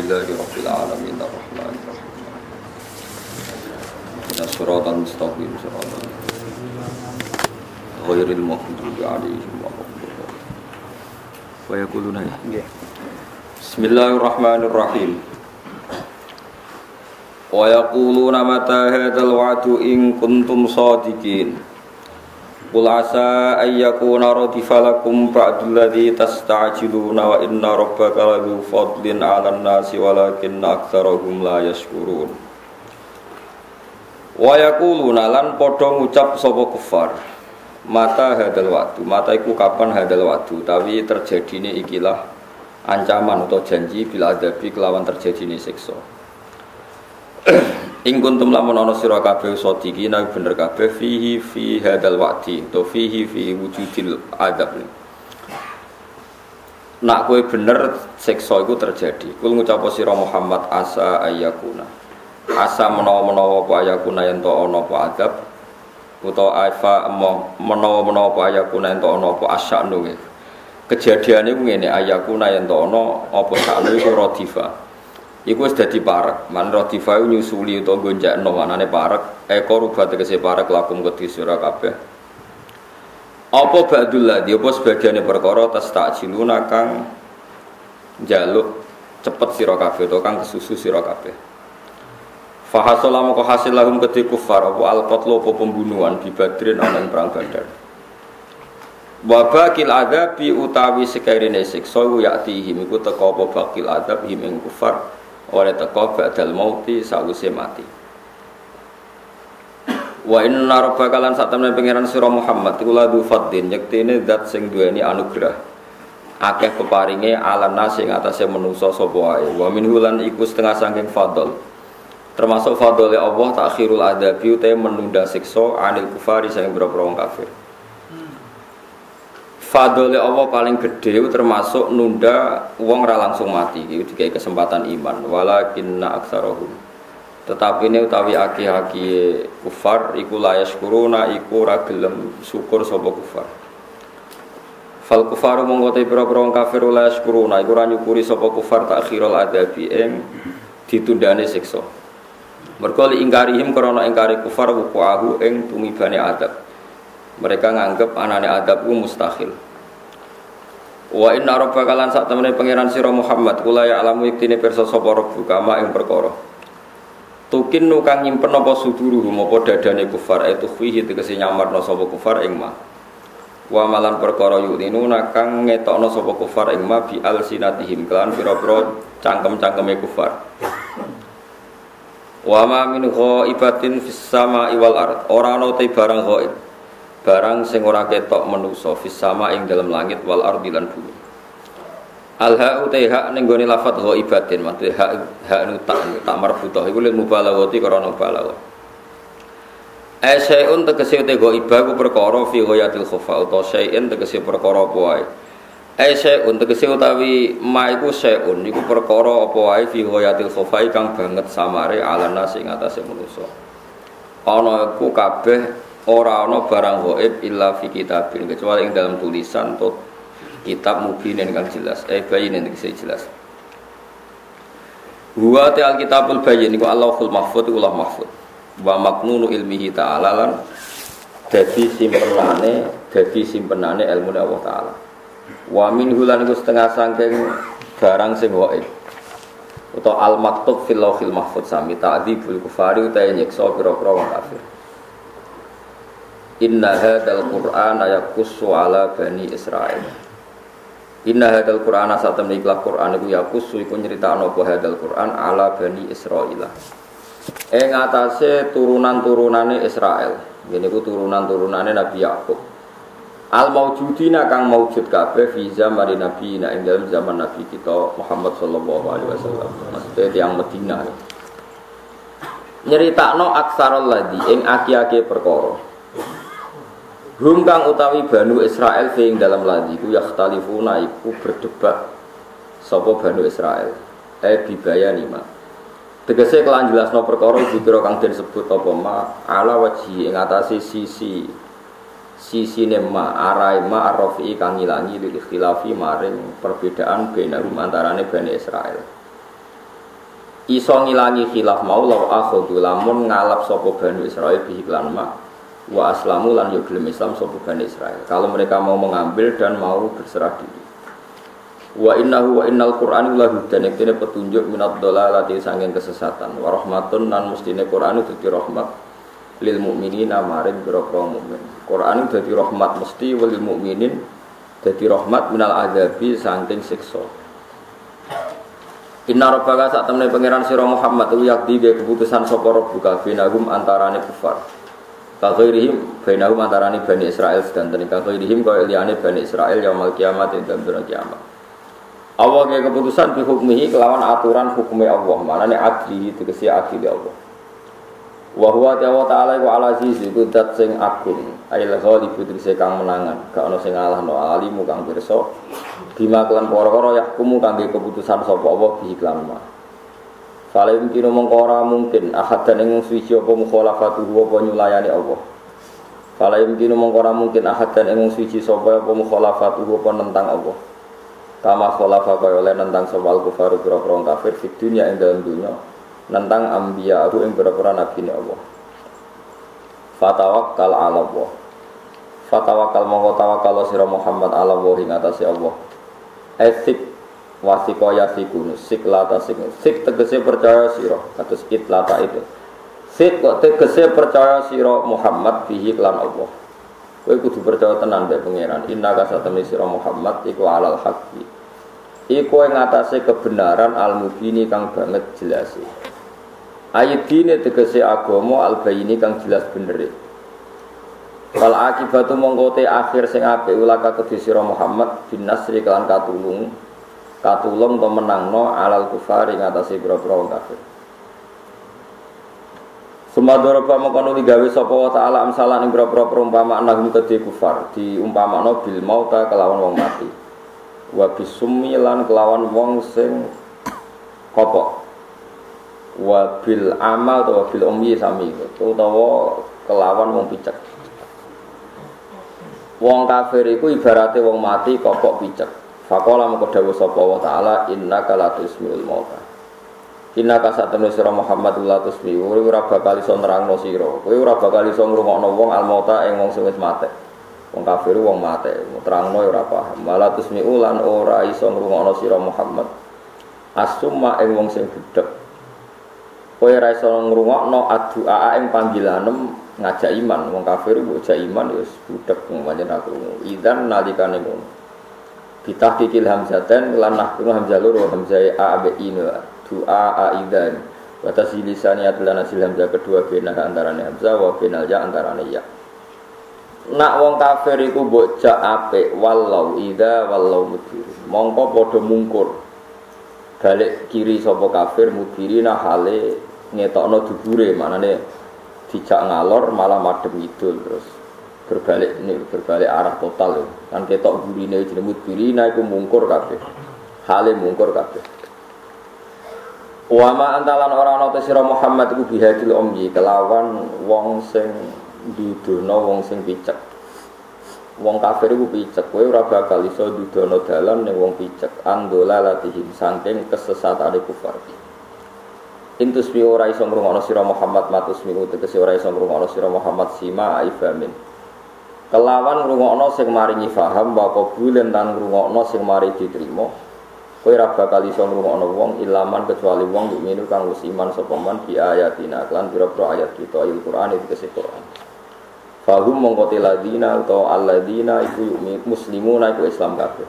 Alhamdulillahi Rabbil Alamin Ar-Rahman Ar-Rahim. Inna suratan mustaqim suratan Ghairil maghdubi alaihim wa Wa yakuluna ya. Bismillahirrahmanirrahim. Wa yaquluna mata hadzal wa'du in kuntum shadiqin Qul asa ayyakuna radifa lakum ba'dul ladzi tasta'jiluna wa inna rabbaka ladzu fadlin 'alan nasi walakinna aktsarahum la yashkurun. Wa yaquluna lan padha ngucap sapa kufar. Mata hadal waktu, mata iku kapan hadal waktu, tapi terjadine ikilah ancaman atau janji bila adabi kelawan terjadine siksa. Ing kuntum lamun ana sira kabeh sadiqina bener kabeh fihi fi hadal waqti to fihi fi wujudil adab. Nak kowe bener siksa iku terjadi. Kul ngucap sira Muhammad asa ayakuna. Asa menawa-menawa apa ayakuna yen to ana apa adab utawa aifa menawa-menawa apa ayakuna yen to ana apa asyanu. Kejadiane ku ngene ayakuna yen to ana apa sakno iku radifa. Iku wis dadi parek. Man radifa nyusuli utawa gonjakno manane parek. Eko rubat tegese parek lakum kedhi sira kabeh. Apa ba'dul ladhi apa sebagiane perkara tas takjiluna kang jaluk cepet sira kabeh utawa kang kesusu sira kabeh. Fahasola moko hasil lahum kedhi kufar apa al-qatlu apa pembunuhan di Badrin ana perang Badar. Wabakil adabi utawi sekairine siksa yaktihim iku teka apa bakil adab him ing kufar oleh teko ba'dal mauti sawise mati. Wa inna rabbaka lan sak temene pangeran sira Muhammad iku ladu faddin yektene zat sing duweni anugerah. Akeh peparinge ala nasi ing atase manusa sapa wae wa minhu lan iku setengah saking fadl. Termasuk fadlile Allah takhirul adabi te menunda siksa anil kufari sing wong kafir Fadole Allah paling gede termasuk nunda uang ra langsung mati. Itu dikai kesempatan iman. Walakinna aksarohum tetapi ini utawi aki-aki kufar iku layas kuruna iku ragelem syukur sopo kufar. Fal kufaru mongkote pira-pira kafir layas kuruna iku ra nyukuri sapa kufar takhirul adabi ing ditundane siksa. Mergo li ingkarihim krana ingkari kufar wukuahu ing tumibane adab mereka nganggep anane adab ku mustahil. Wa inna rabbaka lan sak temene pangeran sira Muhammad kula ya alamu iktine pirsa sapa rabbu kama ing perkara. Tukin nukang nyimpen apa suduruhum apa dadane kufar itu fihi tegese nyamarno sapa kufar ing ma. Wa malan perkara yudinu nakang ngetokno sapa kufar ing ma bi alsinatihim kelan pira-pira cangkem-cangkeme kufar. Wa ma min ghaibatin fis sama'i wal ard ora ana te barang ghaib barang sing ora ketok menusa fis sama ing dalam langit wal ardi lan bumi. Al ha utai hak ning gone lafat ghaibatin maksude hak hak nu tak tak marbutah iku lil mubalaghati karena balaghah Asyai'un tegese te ghaibah ku perkara fi ghayatil khufa utawa syai'in tegese perkara apa wae. Asyai'un tegese utawi ma iku syai'un iku perkara apa wae fi ghayatil khufa kang banget samare ala nas ing atase manusa ana iku kabeh ora ana barang gaib illa fi kitabin kecuali ing dalam tulisan atau kitab mubinin kang jelas. Eh yang jelas. Huwa te alkitabul bayin iku Allahul mahfud iku Allah mahfud. Wa maknunu ilmihi ta'ala lan dadi simpenane dadi simpenane ilmu Allah taala. Wa min hulan iku setengah sangking barang sing gaib atau al maktub fil lauhil mahfud sami ta'dzibul kufari utawa nyiksa pira-pira wong kafir Inna hadal Qur'an yakussu ala bani Israel. Inna hadal Qur'an saat temen ikhlas Qur'an iku yakussu iku nyeritakno apa hadal Qur'an ala bani Israel. Ing atase turunan-turunane Israel. Ngene iku turunan-turunane Nabi Yakub. Al maujudina kang maujud kabeh fi zaman Nabi ing dalam zaman Nabi kita Muhammad sallallahu alaihi wasallam. Maksudnya tiang Medina. Nyeritakno aksarul ladhi ing aki-aki perkara. Hum kang utawi Banu Israel fiing dalam ladi ku yakhtalifuna iku berdebat sapa Banu Israel. Eh bibaya nima. Tegese kelan jelasno perkara dikira kang den sebut apa ma ala wajhi ing atase sisi sisi ma arai ma arrofi kang ngilangi lil ikhtilafi maring perbedaan benarum antarane Bani Israel. iso ngilangi khilaf mau law akhudhu lamun ngalap sapa Bani Israil bihi ma wa aslamu lan yo Islam sapa Bani Israil kalau mereka mau mengambil dan mau berserah diri. Wa innahu wa innal qur'an la hudan iktine petunjuk minad dalalati sanging kesesatan. Wa rahmatun nan mestine Qur'an dadi rahmat lil mukminina maring pira-pira mukmin. Qur'an dadi rahmat mesti lil mukminin dadi rahmat minal azabi saking siksa. Inna rabbaka saat temen pangeran sira Muhammad ge keputusan sapa rabbuka binahum antarane kufar. Kaghairihim bainahum antarane Bani Israel sedanten kaghairihim kaya liyane Bani Israel yaumul kiamat ing dalem kiamat. Allah ge keputusan bi hukmihi kelawan aturan hukumnya Allah. Manane adli tegese adli Allah. Wa huwa ta'ala wa ala aziz iku dat sing agung. Ail ghalib tegese kang menangan, gak ono sing ngalahno alimu kang pirsa bima kelan perkara yahkumu kangge keputusan sapa Allah bihi kelan Fale mungkin mongko ora mungkin ahad dan ing suci apa mukhalafatu apa nyulayani Allah. Fale mungkin mongko ora mungkin ahad dan ing suci sapa apa mukhalafatu apa nentang Allah. Kama khalafa kaya oleh nentang sapa kufaru pira-pira kafir di dunia ing dalam dunia nentang ambiya aku ing pira-pira nabi Allah. Fatawakkal ala Allah. Fatawakal mongko tawakal sira Muhammad ala wa ing atase Allah esik wasiko yasikunu sik lata sik sik tegese percaya siro kados it lata itu. Sik kok tegese percaya siro Muhammad bihi klan Allah. Kowe kudu percaya tenan be pangeran. Inna kasatami siro Muhammad iku alal haqqi. Iku ing atase kebenaran al mubini kang banget jelas. Ayat dine tegese agama al bayini kang jelas bener. Wal akibatu mongkote akhir sing apik ulaka kedhi sira Muhammad bin nasri kelan katulung katulung to menangno alal kufar ing atase pira-pira wong kafir. Sumadoroba mengkono digawe sapa wa ta'ala amsalan ing pira-pira perumpamaan nahum kedhe kufar diumpamakno bil mauta kelawan wong mati. Wa bisummi lan kelawan wong sing kopok. Wa bil amal utawa bil ummi sami utawa kelawan wong picek. Wong kafir iku ibarate wong mati kokok picek. Fakola mengko dawuh sapa wa taala innaka latusmiul mauta. Inna kasatun sira Muhammad la tusmi ora bakal iso sira. Kowe ora bakal iso wong al mauta ing wong sing wis mate. Wong kafir wong mate, terangno ora paham. Malah tusmi ulan ora iso ngrungokno sira Muhammad. Asumma ing wong sing gedhek. Kowe ora iso ngrungokno addu'a ing panggilanem ngajak iman wong kafir ngajak iman ya wis budek pancen aku idan nalikane ngono bitahqiqil hamzaten lan nahkunu hamzah loro hamzah a b in doa a idan. Wa taslisani atlan hasil hamzah kedua bena antarane hamzah wa benal ya antarane ya. Nak wong kafir iku mbok jak apik wallau ida wallau mudhir. Mongko padha mungkur. Balik kiri sapa kafir mudhirina hale ngetokno dubure manane dijak ngalor malah madem idul terus berbalik ini berbalik arah total kan ketok burine jenenge burina iku mungkur kabeh hale mungkur kabeh Wama antalan orang ana sira Muhammad iku bihadil umyi kelawan wong sing dudono wong sing picek. Wong kafir iku picek, kowe ora bakal iso dudono dalan ning wong picek. Andola latihim saking kesesatane kufar. Intus mi ora iso ngrungokno sira Muhammad matus mi tegese ora iso ngrungokno sira Muhammad sima aifamin. Kelawan ngrungokno sing maringi faham wa qabulen tan ngrungokno sing mari diterima. Kowe ora bakal iso ngrungokno wong ilaman kecuali wong mukmin kang wis iman sapa man bi ayatina lan pira-pira ayat kita il Quran itu kese Quran. Fahum mongko ladina utawa alladina iku muslimuna iku Islam kabeh.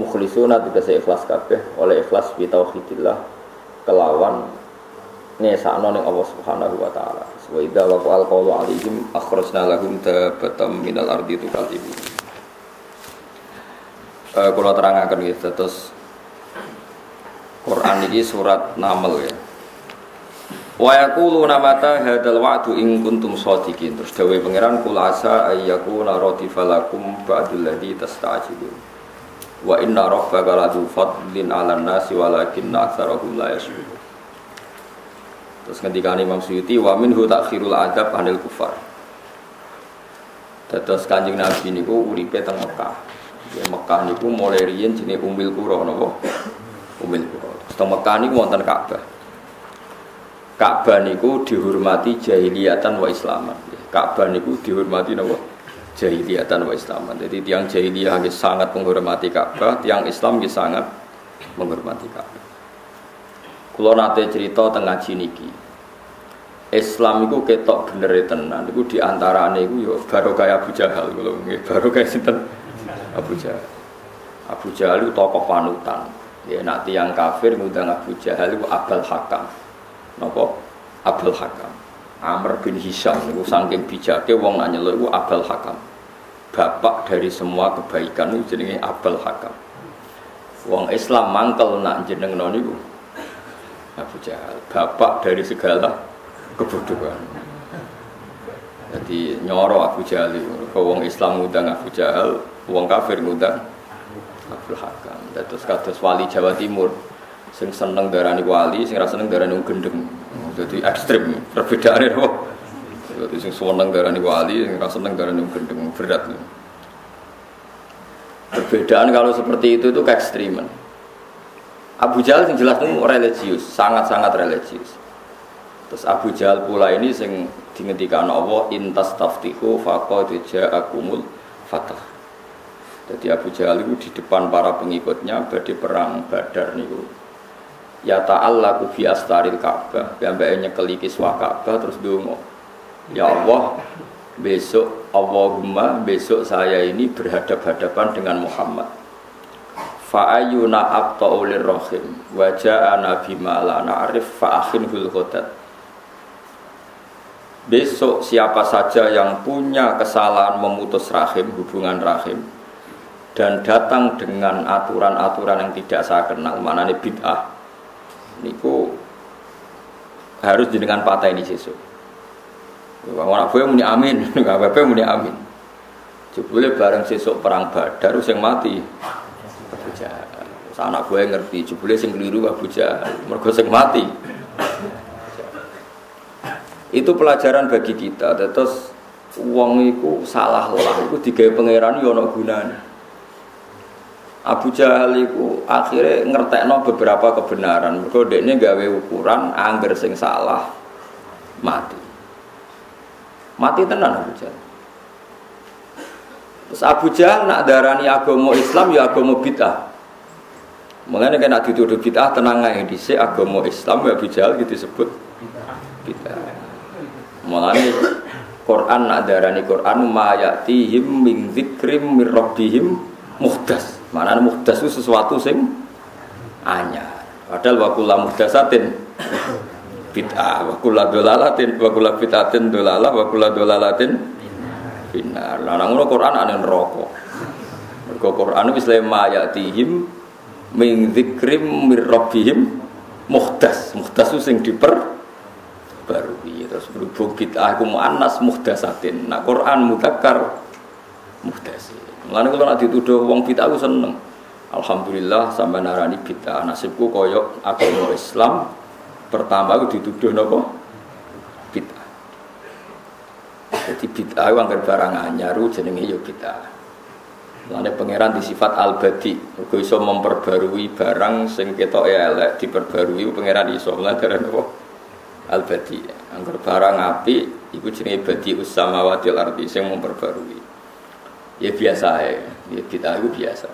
Mukhlisuna tegese ikhlas kabeh oleh ikhlas bi tauhidillah kelawan ngesakno ning Allah Subhanahu wa taala. Wa idza waqa al-qawlu alaihim akhrajna lahum dabatam minal ardi tukallimu. Eh kula terangaken nggih terus Quran ini surat Naml ya. Wa yaquluna mata hadzal wa'du in kuntum shadiqin. Terus dawuh pangeran kul asa ayyakuna radifalakum ba'dul ladzi tasta'jilun. Wa inna rabbaka ladu fadlin 'alan nasi walakinna aktsarahum la yashkurun. Terus ketika Imam Suyuti wa minhu takhirul adab anil kufar. Terus Kanjeng Nabi niku uripe teng Mekah. Ya Mekah niku mulai riyen jenenge Umil Qura napa? Umil Qura. Teng Mekah niku wonten Ka'bah. Ka'bah niku dihormati jahiliyatan wa islaman. Ka'bah niku dihormati napa? Jahiliyatan wa islaman. Jadi tiang jahiliyah sangat menghormati Ka'bah, tiang Islam sangat menghormati Ka'bah. Kulo nate cerita tengah niki. Islam itu ketok bener tenan. Iku di antarane iku yo baru kayak Abu Jahal kulo nggih, baru kayak sinten? Abu Jahal. Abu Jahal itu tokoh panutan. Ya nak tiang kafir ngundang Abu Jahal itu Abdul Hakam. Napa? Abdul Hakam. Amr bin Hisham itu saking bijaknya wong nanya lo itu Abdul Hakam. Bapak dari semua kebaikan itu jenenge Abdul Hakam. Wong Islam mangkel nak jeneng noniku Abu Jahal, bapak dari segala kebodohan. Jadi nyoro Abu Jahal itu, wong Islam ngundang Abu Jahal, wong kafir ngundang Abu Hakam. Terus kados wali Jawa Timur, sing seneng darani wali, sing rasa seneng darani gendeng. Jadi ekstrim, perbedaannya apa? Jadi sing seneng darani wali, sing rasa seneng darani gendeng, berat. Perbedaan kalau seperti itu itu keekstriman. Abu Jahal yang jelas itu religius, sangat-sangat religius. Terus Abu Jahal pula ini sing dihentikan Allah intas taftihu faqad ja'akumul fatah. Jadi Abu Jahal itu di depan para pengikutnya badi perang Badar niku. Ya ta'allaku fi astaril Ka'bah, piyambake nyekeli kiswah Ka'bah terus donga. Ya Allah, besok Allahumma besok saya ini berhadap-hadapan dengan Muhammad fa'ayuna aqta'u lirrahim? Wa ja'ana bima la na'rif fa'akhinhul khodat besok siapa saja yang punya kesalahan memutus rahim hubungan rahim dan datang dengan aturan-aturan yang tidak saya kenal mana ini bid'ah niku harus dengan patah ini sesuk. Orang gue muni amin, apa muni amin. Jebule bareng sesuk perang Badar yang mati Anak gue ngerti, jebule sing keliru Abu Jahal, mergo sing mati. Itu pelajaran bagi kita. Terus uang itu salah lah, itu digawe pangeran yo ono gunane. Abu Jahal itu akhirnya ngertekno beberapa kebenaran. Mergo dekne gawe ukuran angger sing salah mati. Mati tenan Abu Jahal. Terus Abu Jahal nak darani agama Islam ya agama bid'ah. Mengenai kena dituduh bid'ah tenang aja di agama Islam ya Abu Jahal gitu disebut bid'ah. Mengenai Quran nak darani Quran ma ya'tihim min dzikrim min rabbihim muhdas. Mana muhdas itu sesuatu sing anyar. Padahal wa kullu muhdasatin bid'ah wa kullu dolalatin wa kullu bid'atin dolalah wa kullu dolalatin binar. Lah nang Quran ana neraka. Quran wis le mayatihim min dzikrim mir rabbihim muhdas. Muhdas sing diper barui terus berhubung bid'ah ku muannas muhdasatin. Nah Quran mudzakkar muhdasin. Mulane kalau nak dituduh wong bid'ah ku seneng. Alhamdulillah sampai narani bid'ah nasibku koyok agama Islam pertama aku dituduh nopo jadi bid'ah anggar barang anyar jenenge ya bid'ah. Lane pangeran di sifat al-badi, mergo iso memperbarui barang sing ketok elek diperbarui pangeran iso lan darane apa? Al-badi. Anggar barang api iku jenenge badi usamawati wal ardi sing memperbarui. Ya biasa ya, ya bid'ah itu biasa.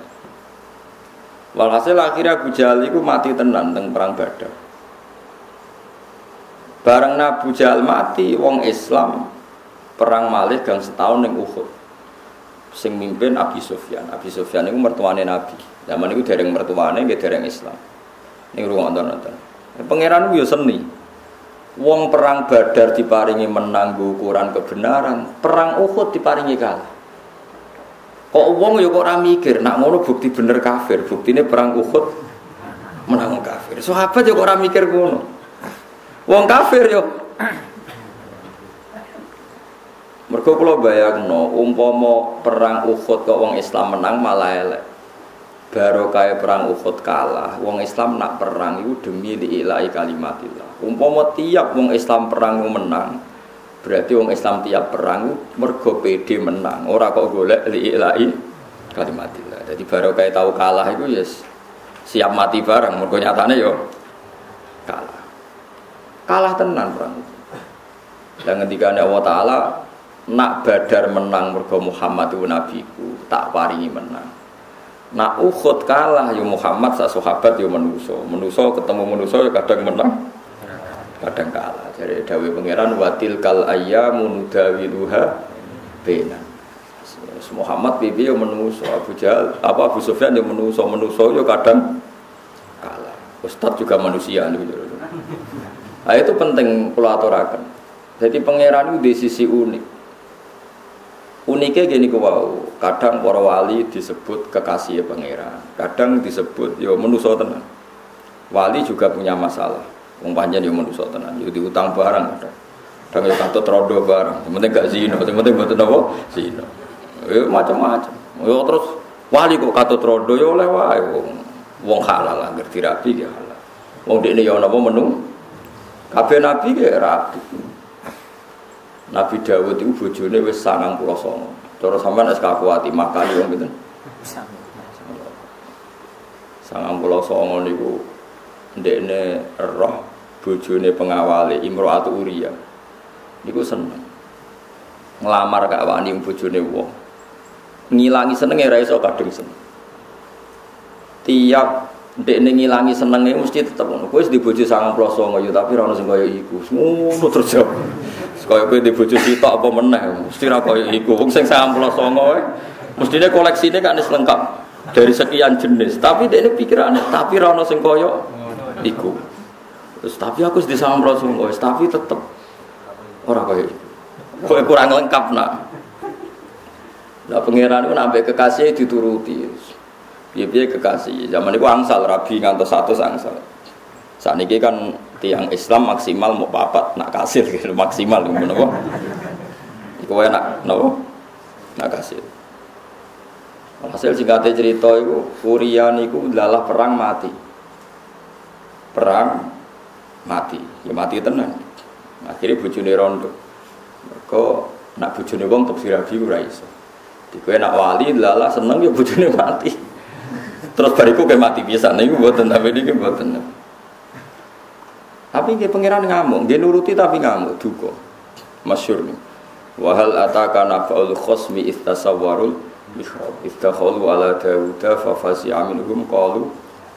Walhasil akhirnya Abu Jahal itu mati tenan teng perang Badar. Bareng Abu Jahal mati, wong Islam perang malih gang setahun yang Uhud sing mimpin Abi Sufyan. Abi Sufyan itu mertuane Nabi. Zaman itu dereng mertuane nggih dereng Islam. Ini ruang nonton nonton pangeran ya seni. Wong perang Badar diparingi menang ukuran kebenaran perang Uhud diparingi kalah. Kok wong ya kok ora mikir nak ngono bukti bener kafir buktine perang Uhud menang kafir. Sahabat ya kok ora mikir ngono. Wong kafir yo Mergo kula bayangno umpama perang Uhud kok wong Islam menang malah elek. Baru kaya perang Uhud kalah, wong Islam nak perang itu demi liilai kalimatillah. Umpama tiap wong Islam perang menang, berarti wong Islam tiap perang mergo PD menang. Ora kok golek liilai kalimatillah. Jadi baru kaya tahu kalah itu ya siap mati bareng. Mergo nyatane yo kalah. kalah tenan perang. Dan ketika Allah Taala nak Badar menang mergo Muhammad itu nabiku tak paringi menang. Nak Uhud kalah ya Muhammad sak sahabat ya menuso. Menuso ketemu menuso ya kadang menang. Kadang kalah. Jadi dawe pangeran watil kal ayyamu nudawiluha bena. Muhammad bibi ya menuso Abu Jahal apa Abu Sufyan ya menuso menuso ya kadang kalah. Ustadz juga manusia nih. Nah itu penting pulau aturakan. Jadi pangeran itu di sisi unik. Uniknya gini wow, kadang para wali disebut kekasih pangeran, kadang disebut yo menuso tenan. Wali juga punya masalah, wong panjang yo menuso tenan, yo diutang barang kadang. Kadang yo katut rodo barang, yang penting gak zino, yang penting buat apa? Zino. Yo macam-macam. Yo terus wali kok katut rodo yo oleh wong wong halal ngerti rapi ya halal. Wong dekne yo napa menu? Kabeh nabi ge rapi. Nabi Dawud itu bojone wis 99. Cara sampean es kakuati makani wong pinten? 99 niku ndekne roh bojone pengawale Imro'atu Uriya. Niku seneng. Ngelamar gak wani bojone wong. Ngilangi senenge ra iso kadung seneng. Tiap ndekne ngilangi senenge mesti tetep ngono. Kowe wis bojo 99 ya tapi ora ono sing kaya iku. Ngono terus. Kaya kowe di bojo sitok apa meneh, mesti ra kaya iku. Wong sing 99 wae mestine koleksine kan lengkap dari sekian jenis. Tapi dia ini pikirannya, tapi ra ono sing kaya iku. Terus tapi aku di sama wis tapi tetep ora kaya iku. Kowe kurang lengkap nak. Nah pangeran itu nambah kekasih dituruti. Piye-piye kekasih. Zaman itu angsal rabi ngantos satu angsal. Saat ini kan tiang Islam maksimal mau papat nak kasir gitu maksimal gitu nopo. Iku wae nak nopo nak kasir. Hasil singkatnya cerita itu Urian itu adalah perang mati. Perang mati, ya mati tenan. Akhirnya bujune rondo. Mereka nak bujune wong untuk sirabi ora iso. Dikowe nak wali lala seneng ya bujune mati. Terus bariku kayak mati biasa, niku mboten tapi niki mboten. Tapi dia pangeran ngamuk, dia nuruti tapi ngamuk duko. Masyur nih. Wahal ataka nafa'ul khosmi istasawwarul mihrab. Istakhalu ala Dawuda fa fasi'a minhum qalu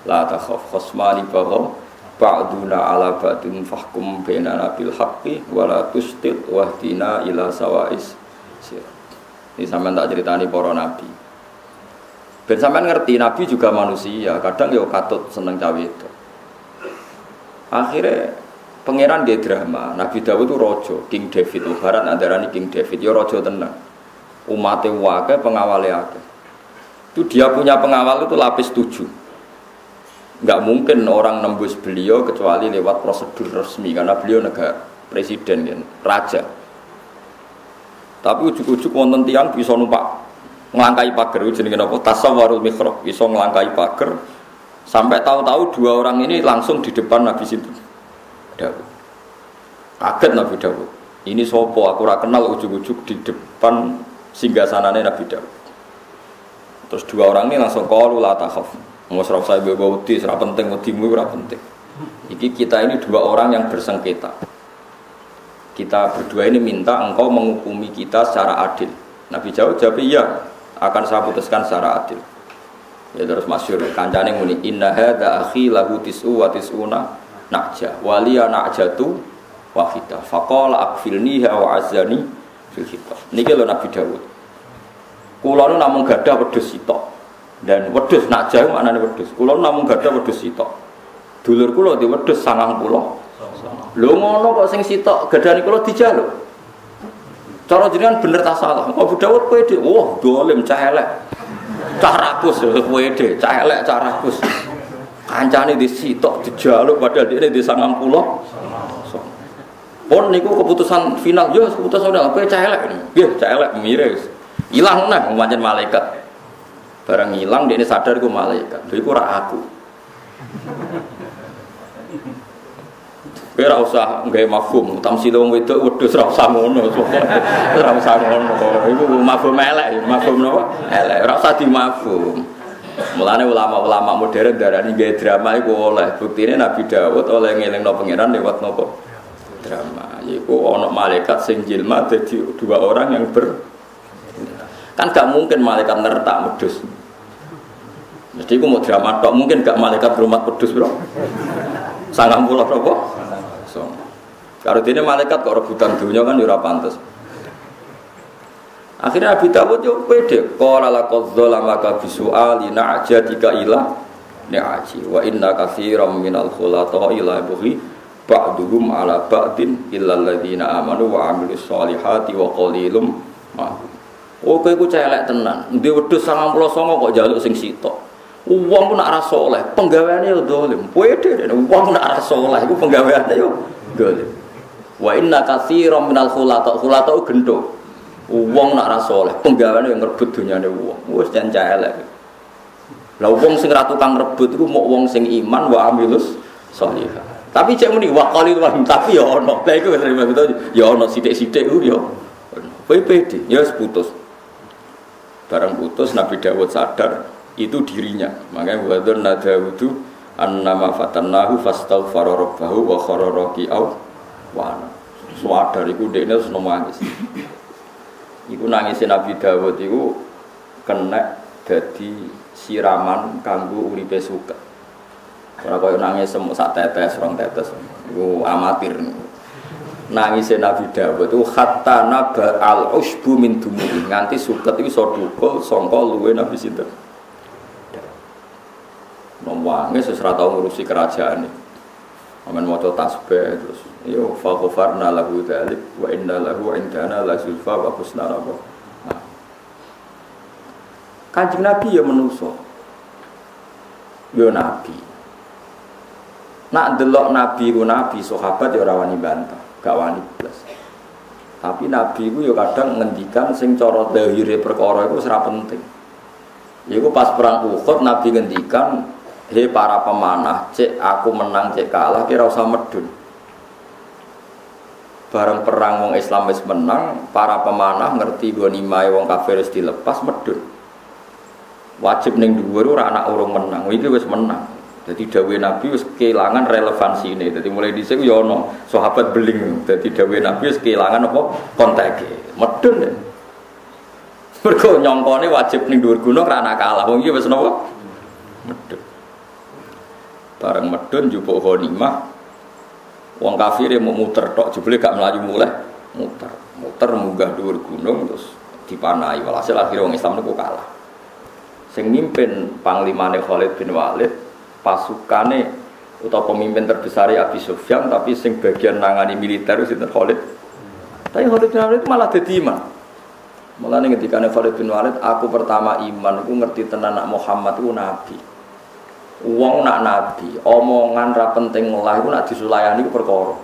la takhaf khosmani bagha ba'duna ala ba'dun fahkum bainana bil haqqi wa la tustit wahdina ila sawa'is. Ini sampean tak ceritani para nabi. Ben sampean ngerti nabi juga manusia, kadang yo katut seneng cawe itu. Akhirnya pangeran dia drama. Nabi Dawud itu rojo, King David. Barat ini King David. Ya rojo tenang. Umatnya wakil pengawalnya akeh. Itu dia punya pengawal itu lapis tujuh. Nggak mungkin orang nembus beliau kecuali lewat prosedur resmi karena beliau negara presiden kan, raja. Tapi ujuk-ujuk wonten tiang bisa numpak ngelangkai pagar jenenge napa tasawwarul mikhrab bisa ngelangkai pagar Sampai tahu-tahu dua orang ini langsung di depan Nabi Sinten Dawud. Kaget Nabi Dawud. Ini sopo aku ora kenal ujuk-ujuk di depan singgasananya Nabi Dawud. Terus dua orang ini langsung kalu la takhaf. Mau serap saya bawa wedi, serap penting wedimu ora penting. Iki kita ini dua orang yang bersengketa. Kita berdua ini minta engkau menghukumi kita secara adil. Nabi Dawud jawab iya, akan saya putuskan secara adil. Ya terus masyur kancane muni inna hadza akhi lahu tis'u wa tis'una nakja waliya nakjatu wahida faqala akfilniha wa azani fil khitab. Niki lho Nabi Dawud. Kula nu namung gadah wedhus sitok. Dan wedhus nakja maknane wedhus. Kula namung gadah wedhus sitok. Dulur kula di wedhus 90. Lho ngono kok sing sitok gadani kula dijaluk. Cara jenengan bener ta salah. Abu Dawud pede. Wah, dolim cah elek cah rakus wede cah elek cah rakus. Kancane di sitok dijaluk padahal dia di sangang pulau pon niku keputusan final. Yo keputusan udah apa cah elek nggih cah elek miris. Hilang nah pancen malaikat. Barang hilang dia sadar gue malaikat. Lha iku aku Kowe ora usah gawe mafhum, tamsil wong wedok wedhus ora usah ngono. Ora usah ngono. Iku mafhum elek, mafhum napa? Elek, ora usah dimafhum. Mulane ulama-ulama modern darani gawe drama iku oleh. Buktine Nabi Dawud oleh ngelingno pangeran lewat napa? drama. Yaiku ono malaikat sing jilma jadi dua orang yang ber kan gak mungkin malaikat nertak medus. Jadi aku mau drama tok mungkin gak malaikat rumah pedus bro. Sangat pulau berapa? So. Kalau ini malaikat kok rebutan dunia kan ya pantas. Akhirnya Nabi Dawud yo pede. Qala laqad zalamaka bisu'ali na'jadika ila ni'aji wa inna katsiran minal khulata ila buhi ba'duhum ala ba'din illa alladziina amanu wa 'amilus solihati wa qalilum ma. Oh kowe ku celek tenan. Ndi wedhus 99 kok jaluk sing sitok. Uang pun nak ora saleh, penggaweane yo dolim. Pede uang nak ora saleh iku penggaweane yo dolim. Wa inna katsiran minal khulata khulata gendho. Uang nak ora saleh, penggaweane yo ngrebut dunyane wong. Wis jan celek. Lah wong sing ra tukang rebut iku mau wong sing iman wa amilus sholihah. Tapi cek muni wa qalil wa tapi ya ono. Lah iku wis ya ono sithik-sithik ku ya. Pede, ya putus. Barang putus Nabi Dawud sadar itu dirinya. Makanya wadur nadawudu annama fatannahu fastaghfara rabbahu wa khara raki'au wa Swadar iku dekne terus nangis. Iku nangisin Nabi Dawud iku kena dadi siraman kanggo uripe suka. Ora koyo nangis semuk sak tetes, rong tetes. Iku amatir. Nangisnya Nabi Dawud itu hatta naba al usbu min dumuri nganti suket itu iso dukul sangka luwe Nabi sinten. Nom wangi sesuatu tau ngurusi kerajaan. Amin mau tasbih terus yo fa ghafarna lahu dzalik wa inna lahu indana la zulfa wa husna rabbah. Nah. Nabi ya menuso. Yo nabi. Nak delok nabi ku nabi sahabat ya ora bantah, gak wani plus. Tapi nabi ku ya kadang ngendikan sing cara dahire perkara iku ora penting. Iku pas perang Uhud nabi ngendikan Hei para pemanah, cek aku menang, cek kalah, kira usah medun. Bareng perang wong Islam wis menang, para pemanah ngerti nimai wong kafir wis dilepas medun. Wajib ning dhuwur ora anak urung menang, iki wis menang. Jadi dawuh Nabi wis kehilangan relevansi ini. Jadi mulai dhisik yo ono sahabat beling. Jadi dawuh Nabi wis kehilangan apa konteke. Medun ya. Mergo nyongkone wajib ning dhuwur gunung anak kalah. Wong iki wis napa? Medun. Bareng medun jupuk ghanimah. Wong kafir mau muter tok jebule gak melayu mulai muter. Muter munggah dhuwur gunung terus dipanai. Walhasil akhirnya wong Islam niku kalah. Sing mimpin panglimane Khalid bin Walid pasukane atau pemimpin terbesar Abi Sufyan tapi sing bagian nangani militer itu Khalid. Tapi Khalid bin Walid malah jadi iman. Malah ketika Khalid bin Walid, aku pertama iman, aku ngerti tenan Muhammad itu nabi. Uang nak nabi, omongan ra penting lah itu nak disulayani perkara.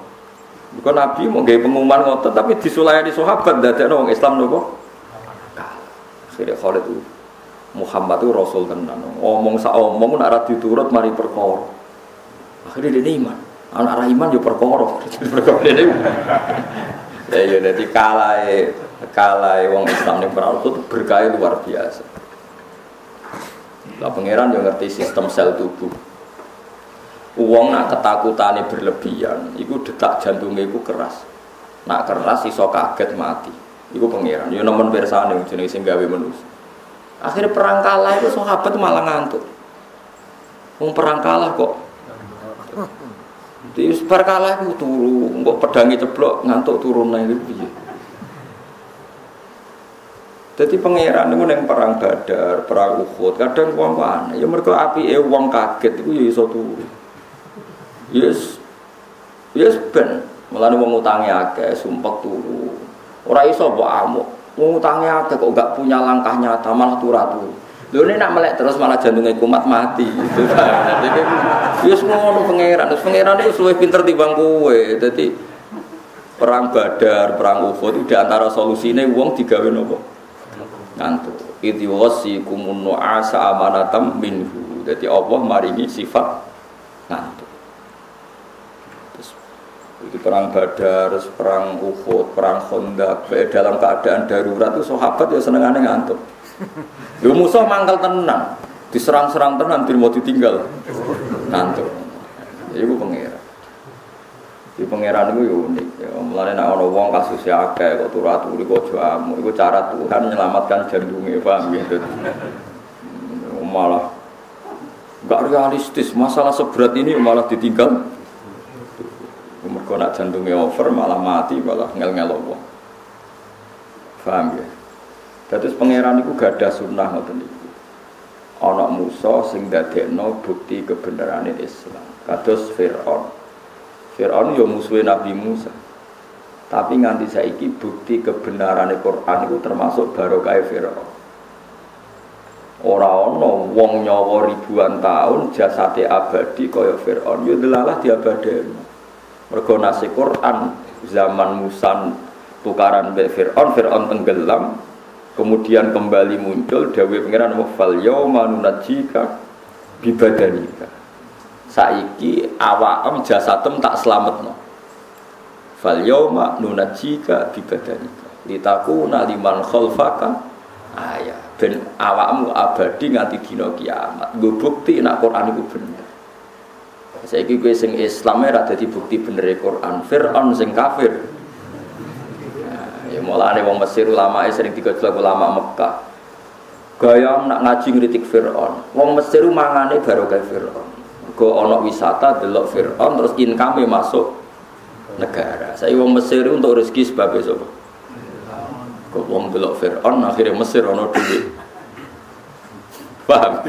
Bukan nabi mau gaya pengumuman ngotot tapi disulayani sahabat dadekno wong Islam nopo? Akhirnya Khalid itu Muhammad itu rasul tenan. Omong sa omong nak ra diturut mari perkara. Akhirnya dia iman. Anak ra iman yo perkara. Perkara dia Ya ya dadi kalae kalae wong Islam ning perang itu berkah luar biasa. Lah pangeran yang ngerti sistem sel tubuh. Uang nak ketakutannya berlebihan, itu detak jantungnya itu keras. Nak keras iso kaget mati. Iku pangeran. Yo nemen persane jenenge sing gawe manusia. Akhirnya perang kalah itu sahabat malah ngantuk. Wong perang kalah kok. Di perang kalah itu turu, kok pedangi ceblok ngantuk turun lagi piye. Jadi pangeran itu yang perang badar, perang uhud, kadang uang mana? Ya mereka api eh uang kaget itu ya iso tuh. Yes, yes ben. Malah uang utangnya agak sumpah turu. Orang iso buat amuk. Uang utangnya agak kok gak punya langkah nyata malah turun turu. Lho ini nak melek terus malah jantungnya kumat mati. Gitu. Jadi yes ngono pangeran. Terus pangeran itu suwe pinter timbang kue. Jadi perang badar, perang uhud itu di antara solusinya uang digawe nopo ngantuk idhi kumun nu'asa amanatam minhu. Jadi Allah maringi sifat ngantuk. Terus itu perang badar perang uhud perang khondak dalam keadaan darurat itu sahabat ya senengannya ngantuk. Lu musuh mangkal tenang diserang-serang tenang tidak mau ditinggal. Ngantuk. Ya itu pengira Di pangeran itu unik. Ya, mulane nek ana wong kasusnya akeh kok turu aturi kok jamu. Iku cara Tuhan menyelamatkan jantunge, paham gitu. Malah gak realistis. Masalah seberat ini malah ditinggal. Mergo nak jantungnya over malah mati malah ngel-ngel apa. Paham ya? Terus pangeran itu gak ada sunnah ngoten niku. Ana Musa sing dadekno bukti kebenaran Islam. Kados Firaun. Fir'aun ya musuhin Nabi Musa. Tapi nganti saiki bukti kebenaran Quran itu termasuk barokah Fir'aun. Ora ana wong nyawa ribuan tahun jasate abadi kaya Fir'aun ya delalah diabadeni. Mergo nasi Quran zaman Musa tukaran be Fir'aun, Fir'aun tenggelam, kemudian kembali muncul dawe pangeran fal yauma nunajjika bibadanika saiki awam jasadem tak selametno. Fal yauma nunajika bibadanika. Litakuna liman khalfaka. Ayat ben awakmu abadi nganti dina kiamat. Nggo bukti nek Quran iku bener. Saiki kowe sing Islam ora dadi bukti bener Quran. Firaun sing kafir. Nah, ya mulane wong Mesir ulama sering digojlok ulama Mekah. Gaya nak ngaji ngritik Firaun. Wong Mesir mangane baru kayak Firaun ke ono wisata delok Fir'aun terus income masuk negara. Saya wong Mesir untuk rezeki sebab itu. Kok wong delok Fir'aun akhirnya Mesir ono duit. Paham?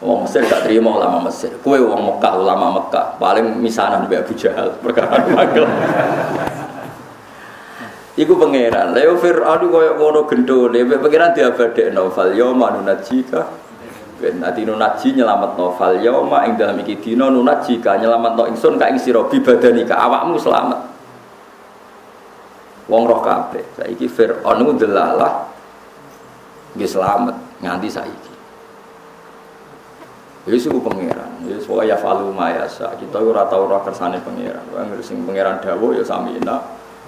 Wong Mesir gak terima ulama Mesir. Kue wong Mekah ulama Mekah paling misanan be Abu Jahal perkara magel. Iku pangeran. Leo Fir'aun koyo ngono gendone, pangeran diabadekno fal yauma nunajika Ben nanti nunaji nyelamat novel yauma ing dalam iki dina nunaji ka nyelamat no ingsun ka ing sira bibadanika awakmu selamat. Wong roh kabeh. Saiki Firaun ku delalah nggih selamat nganti saiki. Wis ku pangeran, wis pokoke ya falu mayasa. Kita ora tau ora kersane pangeran. Wong sing pangeran dawuh ya samina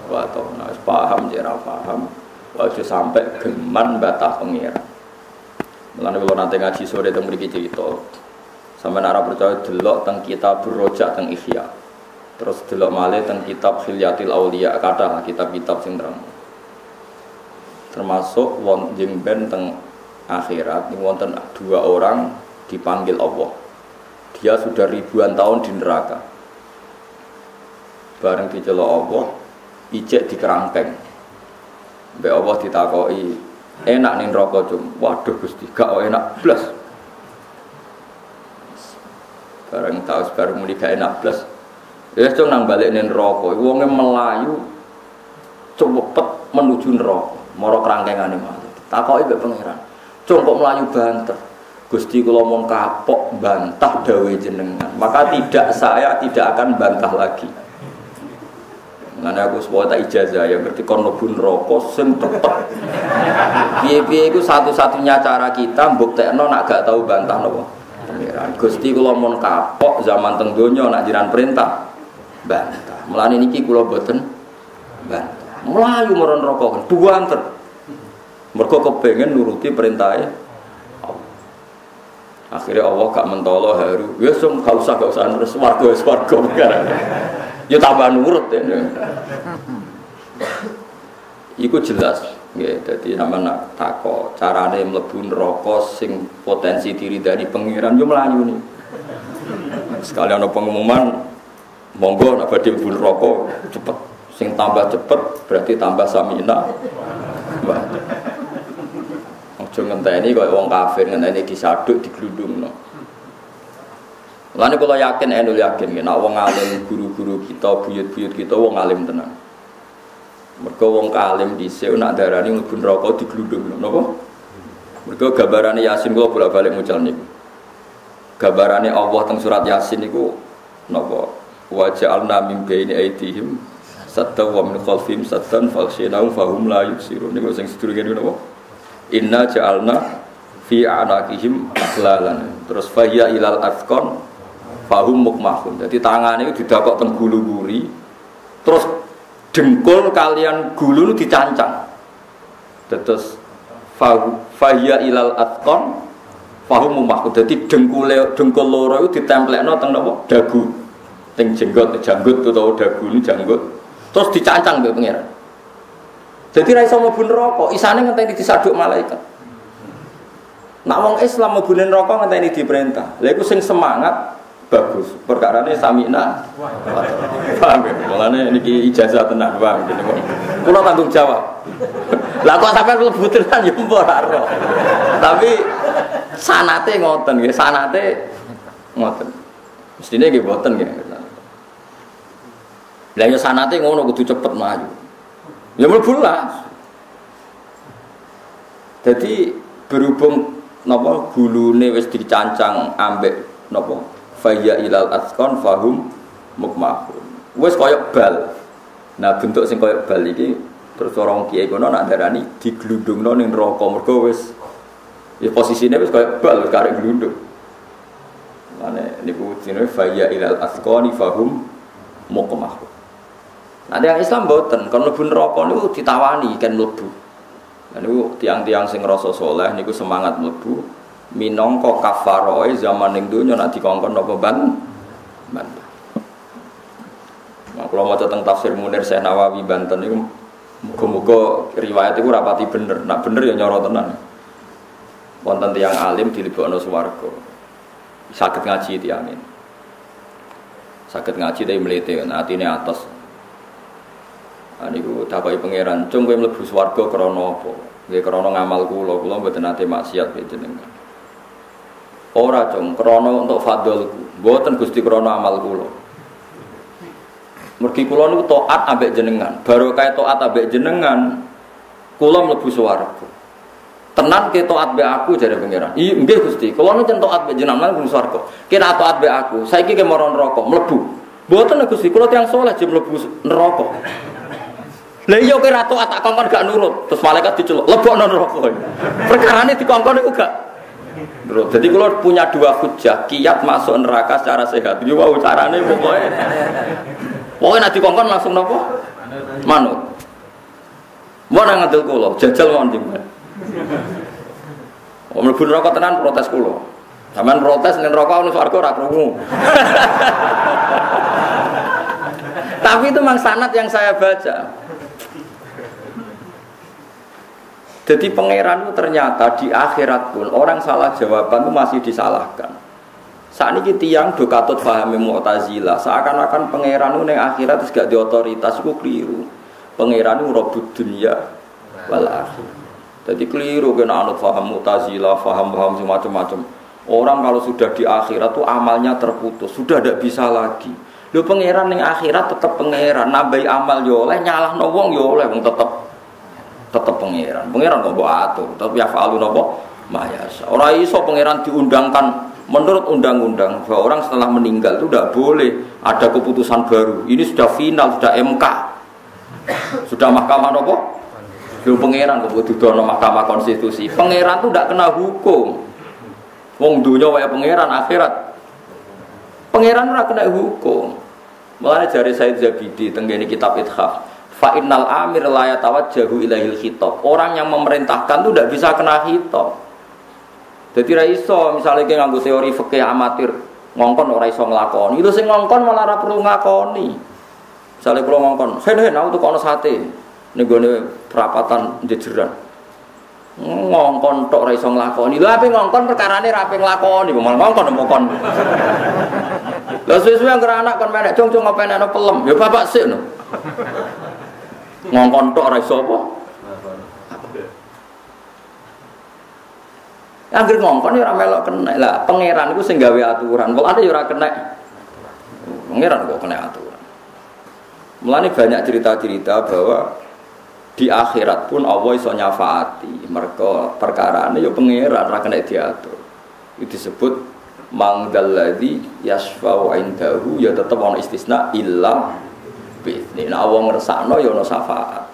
wa ta'ala. Paham jera paham. Wae sampai geman batah pangeran. Mulane kalau nanti ngaji sore teng mriki cerita. Sampai nara percaya delok teng kitab berrojak teng Ihya. Terus delok malih teng kitab Khilyatil Auliya kata kitab-kitab sing terang. Termasuk won jengben teng akhirat ini wonten dua orang dipanggil Allah. Dia sudah ribuan tahun di neraka. Bareng dicelok Allah, ijek di kerangkeng. Mbak Allah ditakoi enak nih rokok cum waduh gusti gak enak. Plus bareng tahu sekarang muni gak enak plus ya cung nang balik nih rokok uangnya melayu cepet menuju neraka. Moro kerangkengan mah takoi ibu pangeran. Cung kok melayu banter. Gusti kalau mau kapok bantah dawe jenengan. Maka tidak saya tidak akan bantah lagi Karena aku sebuah tak ijazah yang berarti kono bun rokok tepat. Biaya-biaya itu satu-satunya cara kita no nak gak tahu bantah nopo. Gusti kula mon kapok zaman teng nak jiran perintah bantah. Mulane niki kula boten bantah. Melayu meron rokok buanter. Mergo kepengen nuruti perintahnya Akhirnya Allah gak mentolo haru. Ya sum gak usah gak usah terus warga warga ya tambah nurut ya. Iku jelas ya, jadi nama nak tako carane mlebu neraka sing potensi diri dari pengiran yo melayu nih. Sekali ada pengumuman monggo nak badhe mlebu neraka cepet sing tambah cepet berarti tambah samina. Ojo ngenteni kaya wong kafir ngenteni disaduk diglundungno. Lalu kalau yakin, enul yakin, nak wong alim guru-guru kita, buyut-buyut kita, wong alim tenang. Mereka wong alim di sini, nak darani ngebun rokok di geludung, nopo? Mereka gambarannya Yasin, kalau bolak balik muncul nih. Gambarannya Allah tentang surat Yasin itu, nopo? Wajah al namim baini aitihim, satta wa min khalfim sattan falsinahum fahum la yusirun. Ini yang sedurungan itu nopo? Inna ja'alna fi anakihim akhlalan. Terus fahya ilal afkon fahum mukmahun. Jadi tangannya itu didakok teng gulu terus dengkul kalian gulu dicancang. Terus fahya ilal atkon fahum mukmahun. Jadi dengkul dengkul loro itu ditemplekno teng nopo dagu. sing jenggot janggut utawa dagu ini janggut terus dicancang mbek pangeran jadi ra iso mlebu neraka isane ngenteni disaduk malaikat nak wong Islam mlebu neraka ngenteni diperintah lha iku sing semangat bagus. Perkara ini samina. Paham ya? Mulane niki ijazah tenan paham gitu kula tanggung jawab. Lah kok sampai mlebu tenan ya mbok tapi sanate ngoten nggih. Sanate ngoten. Mestine nggih boten nggih. Lah ya sanate ngono kudu cepet maju. Ya mlebu lah. Jadi berhubung napa gulune wis dicancang ambek napa faya ilal asqan fahum mukmahun. Wis kaya bal. Nah bentuk sing kaya bal iki terus orang kiai kono nak darani diglundungno ning neraka mergo wis ya posisine wis kaya bal karek glundung. Mane niku jenenge faya ilal asqani fahum mukmahun. Nanti yang Islam boten, kalau lebu neraka niku ditawani kan lebu. Nah niku tiang-tiang sing rasa soleh niku semangat lebu. Minangka kafaroe zaman ning donya nek dikongkon napa ban ban. Nah, kalau mau tentang tafsir Munir Syekh Nawawi Banten niku muga-muga riwayat itu rapati bener. Nak bener ya nyoro tenan. Wonten tiang alim dilebokno swarga. Sakit ngaji tiang ini. Sakit ngaji tapi melete, nah, atine atas. Nah, niku takoki pangeran, "Cung kowe mlebu swarga krana apa?" Nggih krana ngamal kula, kula mboten nate maksiat jenengan. Ora, Cung, krana untuk fadlku. Mboten Gusti krana amal kula. Mergi kula niku taat ambek jenengan. Baru kae taat ambek jenengan, kula mlebu swarga. Tenan ke taat be aku jare pangeran. Iya nggih Gusti, kula niku taat be jenengan mlebu swarga. Kira taat be aku, saiki ke mara neraka, mlebu. Mboten Gusti, kula tiyang saleh jek mlebu neraka. Lah iya kowe ratu tak kongkon gak nurut, terus malaikat diceluk, lebokno neraka. Perkarane dikongkon iku gak nurut. Jadi kalau punya dua hujah, kiat masuk neraka secara sehat. Yo wow carane pokoknya. Pokoknya nanti kongkon langsung nopo? Manut. Mau nang ngedel kulo, jajal mau jembat. Om mlebu neraka tenan protes kulo. Sampeyan protes ning neraka ono swarga ora. Tapi itu memang sanat yang saya baca. Jadi pangeran itu ternyata di akhirat pun orang salah jawaban itu masih disalahkan. Saat ini tiang do katut pahami mu'tazilah Seakan-akan pangeran itu yang akhirat itu gak di otoritas itu keliru. Pangeran itu robot dunia wal akhir. Jadi keliru kena anut paham mu'tazilah Paham-paham semacam-macam Orang kalau sudah di akhirat itu amalnya terputus Sudah tidak bisa lagi. Lo pangeran yang akhirat tetap pangeran Nabai amal yo oleh nyalah wong yo oleh tetap tetap pangeran. Pangeran kok mbok atur, tapi ya falu nopo mayasa. Orang iso pangeran diundangkan menurut undang-undang bahwa orang setelah meninggal itu tidak boleh ada keputusan baru. Ini sudah final, sudah MK. Sudah mahkamah nopo? Lu pangeran kok didono mahkamah konstitusi. Pangeran itu tidak kena hukum. Wong dunia wae pangeran akhirat. Pangeran ora kena hukum. Mulane jari Said Zabidi tenggene kitab Ithaf Fa innal amir la yatawajjahu ilahil khitab. Orang yang memerintahkan itu tidak bisa kena khitab. Jadi ra iso misalnya kayak nganggo teori fikih amatir ngongkon ora iso nglakoni. Itu sing ngongkon malah ora perlu ngakoni. Misalnya kalau ngongkon, "Hen hen aku tuh kono sate." Ning gone perapatan jejeran. Ngongkon tok ora iso nglakoni. Lha ape ngongkon perkarane ra ape nglakoni, malah ngongkon ngongkon. Lah suwe-suwe anggere anak kon menek cung-cung apa enek pelem. Ya bapak sik no ngongkon tok ora iso apa Angger ngongkon ya ora melok kena. Lah pangeran iku sing gawe aturan. Kok ada ya ora kena. Pangeran kok kena aturan. Mulane banyak cerita-cerita bahwa di akhirat pun Allah iso nyafaati. Mereka perkara ini ya pangeran ora kena diatur. Itu disebut mangdalladzi yasfa'u indahu ya tetap ono istisna illa ini nah wong ngersakno ya syafaat.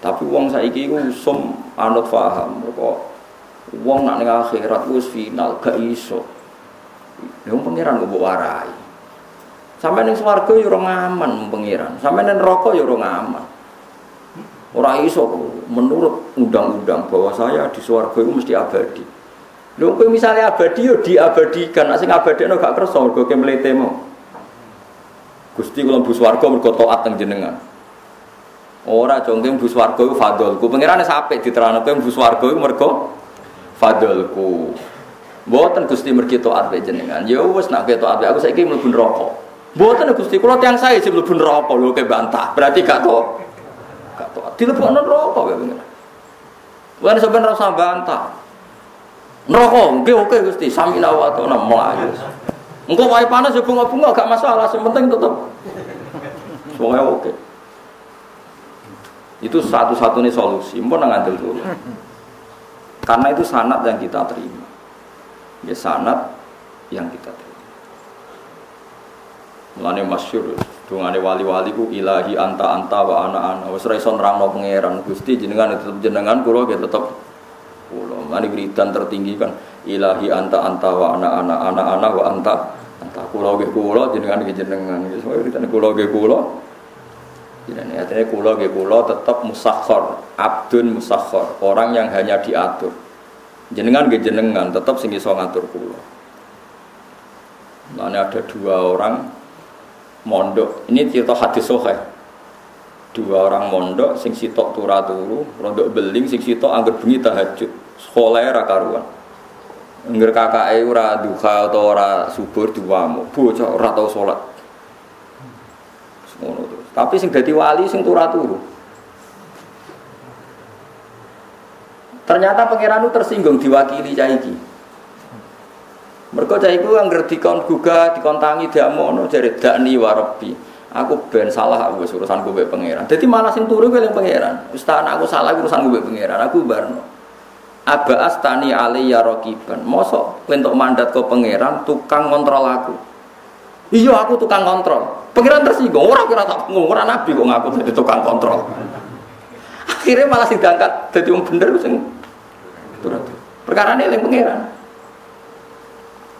Tapi wong saiki iku usum anut paham kok wong nak ning akhirat wis final gak iso. Lha pangeran kok warai. Sampai ning swarga ya ora aman pangeran. Sampai ning neraka ya ora aman. Ora iso menurut undang-undang bahwa saya di swarga itu mesti abadi. Kowe misalnya abadi yo diabadikan, nek sing abadekno gak kersa mergo ke mletemo. Gusti kula mlebu swarga mergo taat teng jenengan. Ora jongke mlebu swarga iku fadolku. Pangerane sampe diterangno kowe mlebu swarga iku mergo fadolku. Mboten Gusti mergi taat jenengan. Ya wis nak taat aku saiki mlebu neraka. Mboten Gusti kula tiyang saya sing mlebu neraka lho ke bantah. Berarti gak to. Gak to. Dilebokno neraka kowe pengen. Wong sampean rasa bantah. Neraka, oke oke Gusti, sami wa ta'ala melayu. Engko wae panas ya bunga-bunga gak masalah, yang penting tetep semuanya oke. Itu satu-satunya solusi, mau ngantil dulu. Karena itu sanat yang kita terima. Ya sanat yang kita terima. Mulane masyhur dungane wali-wali ku ilahi anta anta wa ana ana. Wis ra iso nerangno pangeran Gusti jenengan tetep jenengan kula tetep Kulo mani wiridan tertinggi kan ilahi anta anta wa ana ana ana ana wa anta kulo ge kulo jenengan ge jenengan. Semua wiridan kulo ge kulo jadi artinya kulo ge kulo tetap musakhor abdun musakhor orang yang hanya diatur. Jenengan ge jenengan tetap sing iso ngatur kulo Mana ada dua orang mondok. Ini cerita hadis sohe dua orang mondok sing sitok tura turu rondok beling sing sitok angger bengi tahajud. Sekolah karuan ngger kakake ora duha atau ora subur diwamu bocah ora tau salat ngono terus. Tapi sing dadi wali sing turu ternyata pangeran tersinggung diwakili cah iki. Mereka cah iku angger dikon gugah dikontangi diamono jare dakni warabi aku ben salah aku urusan gue pangeran. Jadi malah sing turu gue yang pangeran. Ustaz aku salah urusan gue pangeran. Aku barno aba astani ya rokiban. Mosok untuk mandat ke pangeran tukang kontrol aku. Iya aku tukang kontrol pangeran tersinggung. Orang kira tak orang nabi kok ngaku jadi tukang kontrol akhirnya malah sing diangkat jadi orang bener sing perkara ini yang pangeran.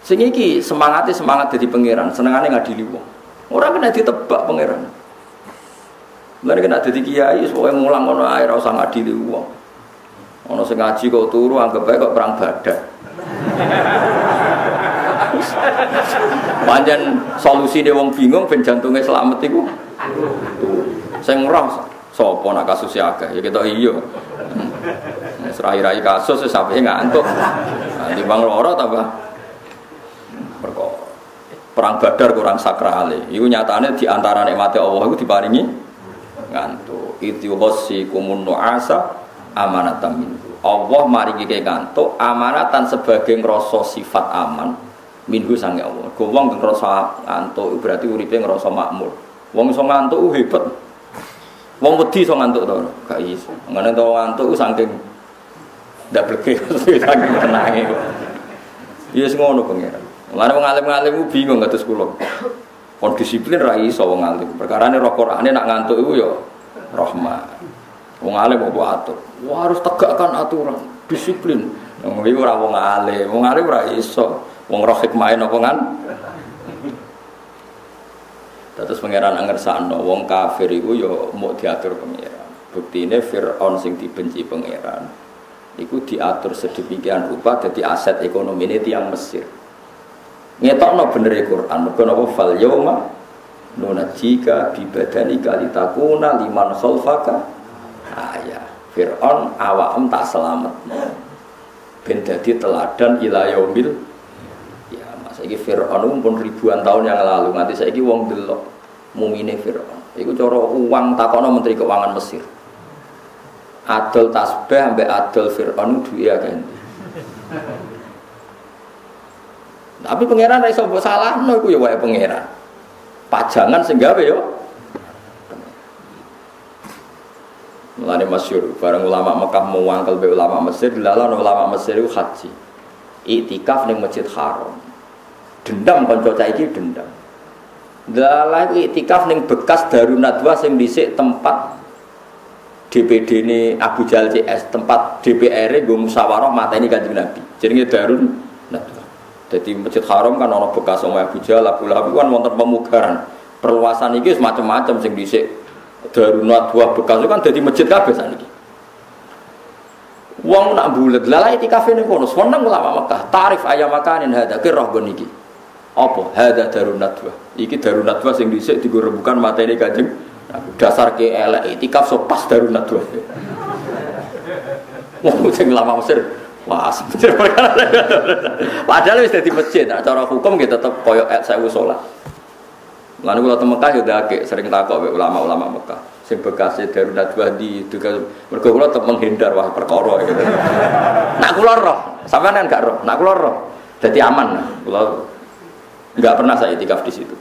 Sing iki semangatnya semangat jadi pangeran. Senengannya ngadili wong. Orang kena ditebak pangeran. Mereka kena jadi kiai, soalnya mulang kono air, usah di uang. Ono sing ngaji kok turu, anggap baik kok perang badak. Panjang solusi dia wong bingung, ben jantungnya selamat itu. Saya ngerah, sopo nak kasus ya ya kita iyo. Serai-rai kasus, sampai ngantuk. Di bang loro perkara perang badar kurang sakral itu nyatanya di antara nikmati Allah itu diparingi ngantuk itu hosi kumun nuasa amanatan minhu. Allah ke ngantuk amanatan sebagai ngerasa sifat aman minhu sange Allah. Gowong ngerasa ngantuk berarti uripe ngerasa makmur. Wong iso ngantuk hebat. Wong wedi iso ngantuk to? Gak iso. Ngene to ngantuk saking ndak bleke saking tenange. Ya ngono pengiran Mulane wong alim-alim bingung kados kula. Kon disiplin ra iso wong alim. Perkarane roh nak ngantuk iku ya rahmat. Wong alim kok atur. Wah harus tegakkan aturan, disiplin. Wong iki ora wong alim, wong alim ora iso. Wong roh hikmahe napa kan? Terus pangeran angersakno wong kafir iku ya mau diatur pangeran. Buktine Firaun sing dibenci pangeran iku diatur sedemikian rupa jadi aset ekonomi ini tiang Mesir ngetokno bener e Quran mergo napa fal yauma nunajika bi badanika litakuna liman khalfaka ayah Fir'aun awam tak selamat. Ben dadi teladan ila yaumil ya masa iki Fir'aun pun ribuan tahun yang lalu. Nganti saiki wong delok mumine Fir'aun. Iku cara uang takono menteri keuangan Mesir. Adol tasbih ambek adol Fir'aun duwe akeh Tapi pangeran iso mbok salahno iku ya wae pangeran. Pajangan sing gawe yo. Mulane masyhur bareng ulama Mekah mau wangkel be ulama Mesir dilalah ulama Mesir itu haji. Iktikaf ning Masjid Haram. Dendam kanca iki dendam. Dalah iktikaf ning bekas Darun Nadwa sing dhisik tempat DPD ini Abu Jal CS tempat DPR gue musyawarah mata ini kanjeng Nabi. Jadi Darun Nadwa. Jadi masjid haram kan orang bekas sama Abu Jahal, Abu Lahab kan wonten pemugaran. Perluasan ini semacam-macam sing dhisik buah bekas itu kan jadi masjid kabeh saniki. Wong nak bulet, lah itikaf ini kono, seneng ulama Mekah. Tarif ayam makanin hada ki roh iki. Apa? Hada darun nadwa. Iki darun nadwa sing dhisik digo rebukan materi Kanjeng. Dasar ke elek itikaf so pas darun nadwa. Wong sing ulama Mesir Wah, sebenarnya perkara. Padahal wis dadi masjid, nah, cara hukum kita tetep koyo saya salat. Lalu kalau Mekah ya sering takok ulama-ulama Mekah sing bekasnya Darun Nadwa di itu kan mergo kula menghindar wah perkara gitu. Nak kula roh, sampean kan gak roh. Nak kula roh, jadi aman. Kula nggak pernah saya itikaf di situ.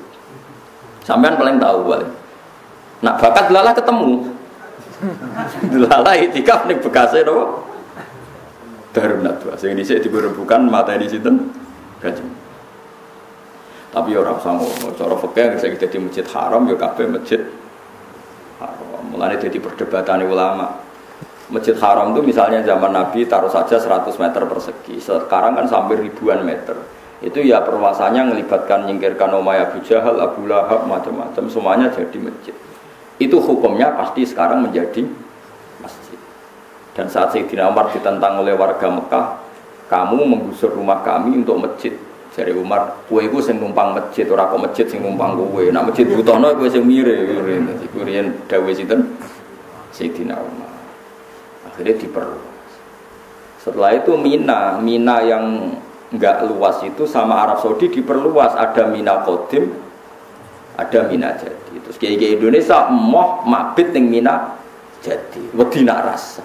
Sampean paling tahu paling. Nak bakat lala ketemu. lala itikaf ning bekasnya nopo? Darun Nadwa. Sing dhisik diburebukan mata di situ gaji. Tapi orang sama, cara fikih saya kita di masjid haram ya kabeh masjid Mulanya jadi perdebatan ulama. Masjid Haram itu misalnya zaman Nabi taruh saja 100 meter persegi. Sekarang kan sampai ribuan meter. Itu ya perwasanya melibatkan nyingkirkan Umayyah Abu Jahal, Abu Lahab, macam-macam. Semuanya jadi masjid. Itu hukumnya pasti sekarang menjadi masjid. Dan saat Sayyidina Umar ditentang oleh warga Mekah, kamu menggusur rumah kami untuk masjid. Jadi Umar, kue itu sing numpang masjid, ora kok masjid sing numpang kue. Nak masjid butono kue sing mire, kue rian dawe sinten Sayyidina Umar. Akhirnya diperluas. Setelah itu Mina, Mina yang enggak luas itu sama Arab Saudi diperluas. Ada Mina Kodim, ada Mina Jadi. Terus kayak Indonesia moh mabit yang Mina Jadi. Wedina rasa.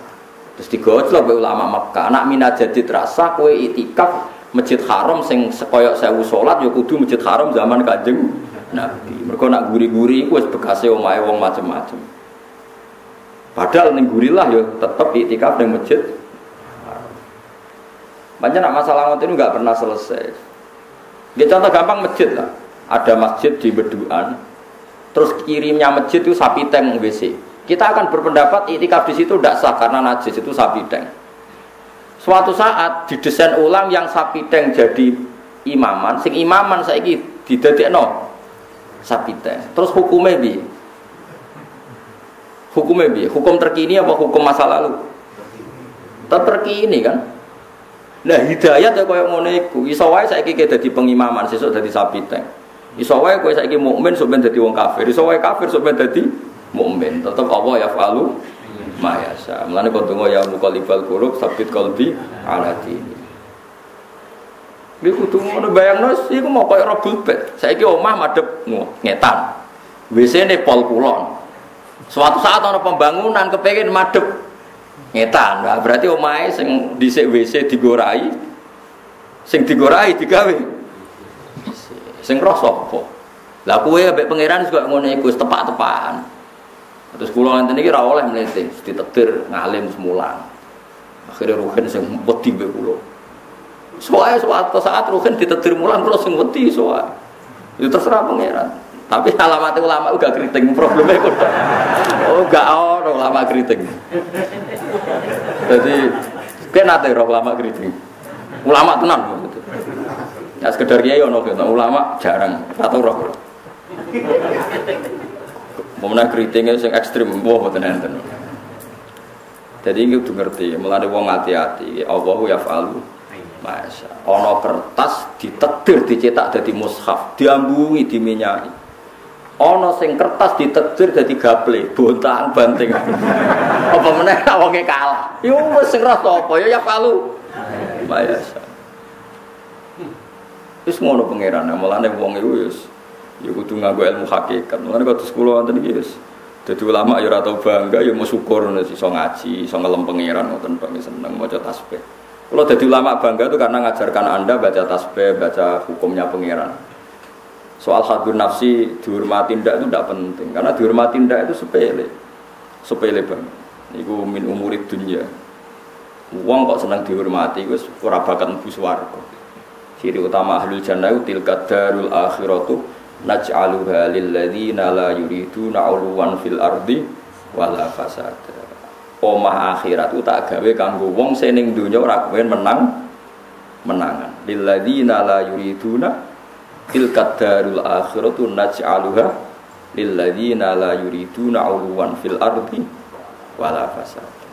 Terus digojlok ulama Mekah, anak Mina Jadi terasa kue itikaf masjid haram sing sekoyok sewu sholat ya kudu masjid haram zaman kanjeng Nabi. Mereka nak guri-guri itu bekasnya omae wong macem-macem. Padahal ning gurilah ya tetap itikaf ning masjid. Banyak nak masalah ngoten itu nggak pernah selesai. Dia contoh gampang masjid lah. Ada masjid di Beduan, terus kirimnya masjid itu sapi tank WC. Kita akan berpendapat itikaf di situ tidak sah karena najis itu sapi tank. Suatu saat didesain ulang yang sapi teng jadi imaman, sing imaman saya saiki no sapi teng. Terus hukumnya bi? Hukumnya bi? Hukum terkini apa hukum masa lalu? Tetap terkini kan? Nah hidayat ya kaya ngono iku. Iso wae saiki dadi pengimaman, sesuk sapi teng. Iso wae kowe saiki mukmin ben dadi wong kafir. Iso kafir sok ben dadi mukmin. Tetep Allah ya falu mayasa. Mulane kok donga ya muqallibal qulub sabit ala dini. Iki kudu ngono bayangno iku mau koyo rebul bet. Saiki omah madhep ngetan. WC-ne pol kulon. Suatu saat ana pembangunan kepengin madhep ngetan. Nah, berarti omahe sing dhisik WC digorai sing digorai digawe sing rasa apa? Lah kowe pangeran juga ngono iku tepak-tepakan. Terus kula ngenten iki ora oleh mlete, ditetir ngalim semulang. Akhirnya Ruhin sing wedi mbek kula. Soale suatu saat Ruhin ditetir mulang kula sing wedi soal. Itu terserah pangeran. Tapi alamat ulama uga keriting problemnya kok. Oh, gak ono ulama keriting. Jadi kena nate roh ulama keriting. Ulama tenan gitu. Ya sekedar kiai ono ulama jarang atau roh. Pemenang keritingnya yang ekstrim, wah betul enten. Jadi ini udah ngerti, melalui wong hati-hati, Allahu ya falu. Masya, ono kertas ditetir dicetak dari mushaf, diambungi diminyai. Ono sing kertas ditetir dari gaple, bontang banting. apa meneh wonge kalah. Yo wis sing rasa apa ya ya falu. Masya. Wis ngono pangeran, mulane wong iku wis ya kudu nganggo ilmu hakikat. Mulane kok sekolah wonten iki wis dadi ulama ya ora bangga ya mau syukur iso ngaji, iso ngelem pangeran ngoten tok seneng maca tasbih. Kalau jadi ulama bangga itu karena ngajarkan anda baca tasbih, baca hukumnya pangeran. Soal hadun nafsi dihormati ndak itu tidak penting karena dihormati ndak itu sepele, sepele banget. Iku min umurid dunia. Uang kok senang dihormati, gue ora bakat mlebu swarga. Ciri utama ahlul jannah itu tilka darul akhiratu naj'aluha lilladzina la yuriduna 'uluwan fil ardi wala fasada. Omah akhirat itu tak gawe kanggo wong sing ning donya ora menang menangan. Lilladzina la yuriduna tilka darul akhiratu naj'aluha lilladzina la yuriduna 'uluwan fil ardi wala fasada.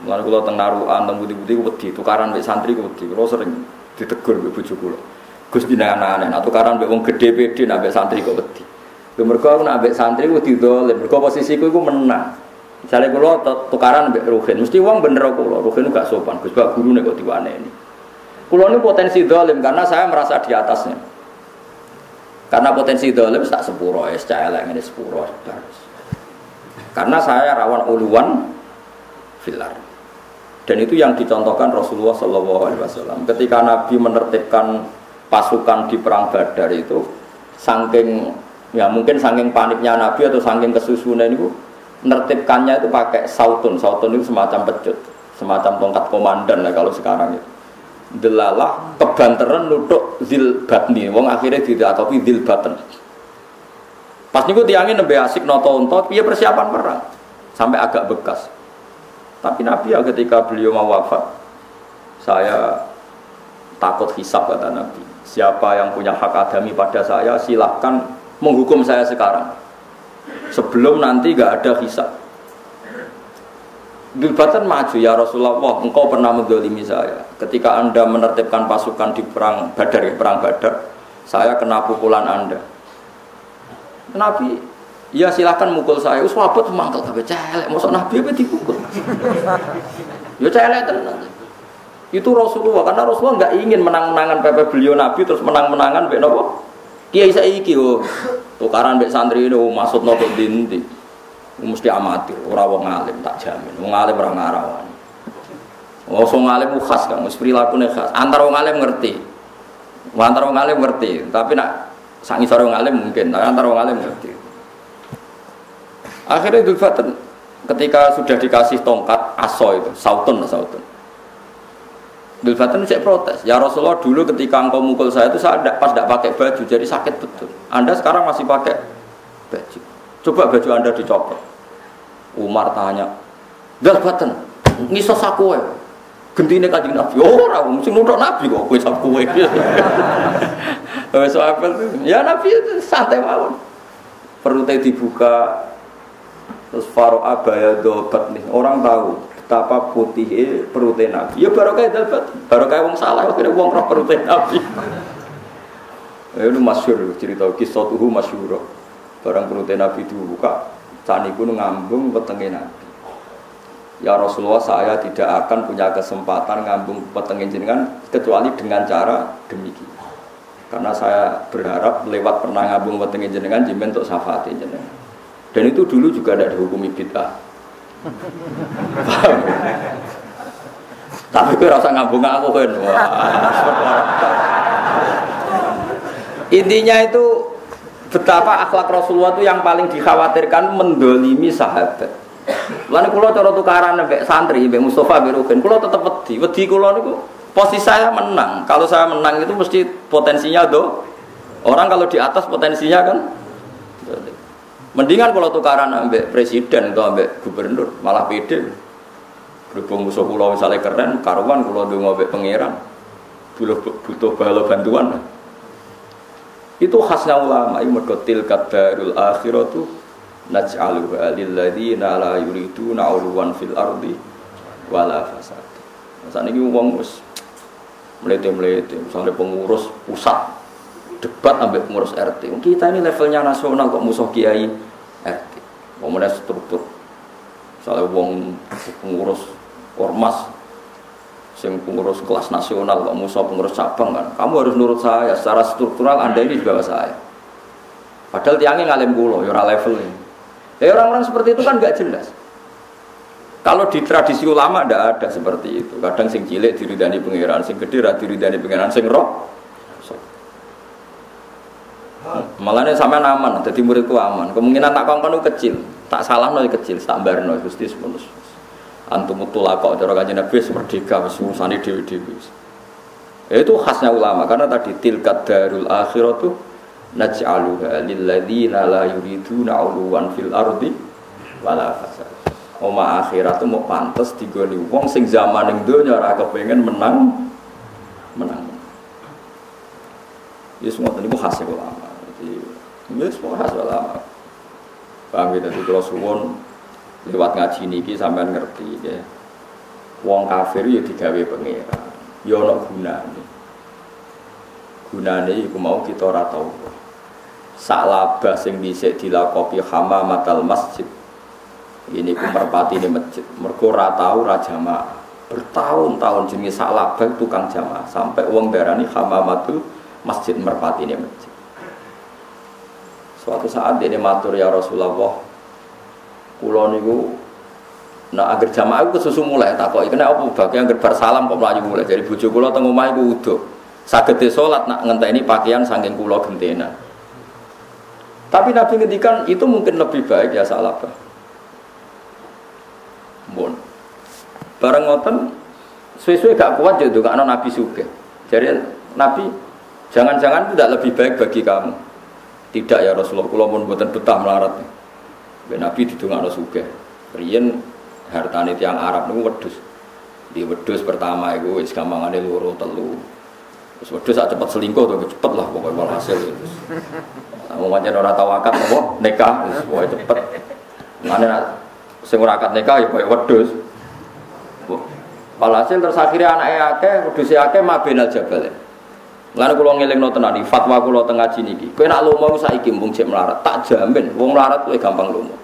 Mulane kula teng narukan teng budi-budi wedi tukaran mbek santri wedi. Kula sering ditegur mbek bojo. Gus dina aneh nah tukaran mbek wong gedhe pede nak mbek santri kok wedi. Lha mergo aku nak mbek santri wedi dolen, mergo posisiku iku menang. Misalnya kula tukaran mbek Ruhin, mesti wong bener kula. Ruhin gak sopan, Gus Bak guru nek kok diwaneni. Kula ini potensi dolim karena saya merasa di atasnya. Karena potensi dolim tak sepuro es elek ini sepuro. Karena saya rawan uluan filar. Dan itu yang dicontohkan Rasulullah Wasallam. Ketika Nabi menertibkan pasukan di perang Badar itu, saking ya mungkin saking paniknya Nabi atau saking kesusunan itu, menertibkannya itu pakai sautun. Sautun itu semacam pecut, semacam tongkat komandan lah kalau sekarang itu. Delalah kebanteran nutuk zil batni. Wong akhirnya tidak tapi zil baten. Pas niku tiangin lebih asik noto untot, dia persiapan perang sampai agak bekas. Tapi Nabi ya ketika beliau mau wafat, saya takut hisap kata Nabi. Siapa yang punya hak adami pada saya silahkan menghukum saya sekarang. Sebelum nanti gak ada hisap. Bilbatan maju ya Rasulullah, engkau pernah mendolimi saya. Ketika anda menertibkan pasukan di perang Badar, ya, perang Badar, saya kena pukulan anda. Nabi Ya silahkan mukul saya. Us wabot mangkel tapi celek. Masa Nabi apa dipukul? ya celek tenan. Itu Rasulullah karena Rasulullah nggak ingin menang-menangan pepe beliau Nabi terus menang-menangan be nopo. Kiai saiki oh tukaran be santri ini oh, maksud nopo dinti. Mesti amatir, ora wong alim tak jamin. Wong alim ora ngarawani. Wong alim khas kan, mesti prilakune khas. Antara wong alim ngerti. Antara wong alim ngerti, tapi nak sangi sore wong alim mungkin, antara wong alim ngerti. Akhirnya Idul Fitri ketika sudah dikasih tongkat aso itu, sautun sautun. Fitri saya protes. Ya Rasulullah dulu ketika engkau mukul saya itu saya tidak pas tidak pakai baju jadi sakit betul. Anda sekarang masih pakai baju. Coba baju Anda dicopot. Umar tanya, Fitri, ngisos aku ya. Gentine kanjeng Nabi, oh ora mesti nutuk Nabi kok kowe sak kowe. Wes Ya Nabi itu santai mawon. Perutnya dibuka, Terus faro'a dobat nih. Orang tahu betapa putih perutnya Nabi. Ya baru kayak dapat, baru kayak wong salah, akhirnya wong roh perutnya Nabi. Ya, itu masyur cerita kisah tuh masyur. Barang perutnya Nabi dibuka, cani pun ngambung petengnya Nabi. Ya Rasulullah saya tidak akan punya kesempatan ngambung petengin jenengan kecuali dengan cara demikian. Karena saya berharap lewat pernah ngambung petengin jenengan jimen untuk syafaat jenengan. Dan itu dulu juga tidak dihukumi bid'ah. Tapi gue rasa ngambung aku kan. Intinya itu betapa akhlak Rasulullah itu yang paling dikhawatirkan mendolimi sahabat. Lalu kalau cara tukaran sampai santri, sampai Mustafa, sampai Rukin, kalau tetap wedi, wedi kalau itu posisi saya menang. Kalau saya menang itu mesti potensinya do. Orang kalau di atas potensinya kan Mendingan kalau tukaran ambek presiden atau ambek gubernur, malah pede. Berhubung musuh pulau misalnya keren, karuan kalau dulu ambek pangeran, butuh butuh balo bantuan. Itu khasnya ulama, itu mergotil kadarul akhiratu naj'aluha lilladzina la yuriduna uluwan fil ardi wala fasad. Saat ini uang mus melete-melete, misalnya pengurus pusat debat ambil pengurus RT. Kita ini levelnya nasional kok musuh kiai RT. Kemudian struktur. Misalnya wong pengurus ormas sing pengurus kelas nasional kok musuh pengurus cabang kan. Kamu harus nurut saya secara struktural Anda ini juga saya. Padahal tiangnya ngalim kulo, ya level ini. Ya orang-orang seperti itu kan nggak jelas. Kalau di tradisi ulama tidak ada seperti itu. Kadang sing cilik diridani pangeran, sing gede diridani pangeran, sing roh Malah ini sampai aman, jadi muridku aman. Kemungkinan tak kongkon kecil, tak salah nol kecil, tak barno gusti semuanya. Antum kok cara kajian nabi merdeka, urusan dewi dewi. Itu khasnya ulama karena tadi tilkat darul akhirat tuh naj'aluha lilladzina la yuriduna 'uluwan fil ardi wala fasad. Oma akhirat tuh mau pantas digoni wong sing zaman yang donya ora kepengen menang menang. Semua tadi khasnya ulama. Semua khas lama. Paham ya, jadi kalau suwon lewat ngaji niki sampean ngerti ya. Wong kafir ya digawe pangeran. Ya ana gunane. Gunane iku mau kita ora tau. Sak labah sing dhisik dilakopi hamamatal masjid. Ini ku merpati ini masjid. Mergo ora tau ora jamaah. Bertahun-tahun jenenge sak labah tukang jamaah sampai wong darani hamamatul masjid merpati ini masjid. Suatu saat dia matur ya Rasulullah, kulo niku Nah, agar jamaah itu kesusu mulai tak kok kena apa bagi yang gerbar salam kok melayu mulai dari bujuk kulo tengah omah iku udo. Sagete salat nak ngenteni pakaian saking kulo gentena. Tapi Nabi ngendikan itu mungkin lebih baik ya salah apa. Bon. Bareng ngoten suwe-suwe gak kuat jadi gak Nabi suge. Jadi Nabi jangan-jangan tidak lebih baik bagi kamu. Tidak ya Rasulullah, kalau pun buatan betah melarat. Nabi didungakno suge. Riyen hartane tiang Arab niku wedhus. Di wedhus pertama iku wis gampangane loro telu. Terus wedhus sak cepet selingkuh tuh cepet lah pokoknya malah hasil. Mau pancen ora tau akad apa nikah wis pokoke cepet. Mane sing ora akad nikah ya koyo wedhus. Walhasil terus akhirnya anaknya akeh, wedhusnya akeh mabenal jabal. Lalu kalau ngelingno tenan iki fatwa kula teng ngaji niki. Kowe nak lomo saiki mumpung cek melarat, tak jamin wong melarat kowe gampang lomo.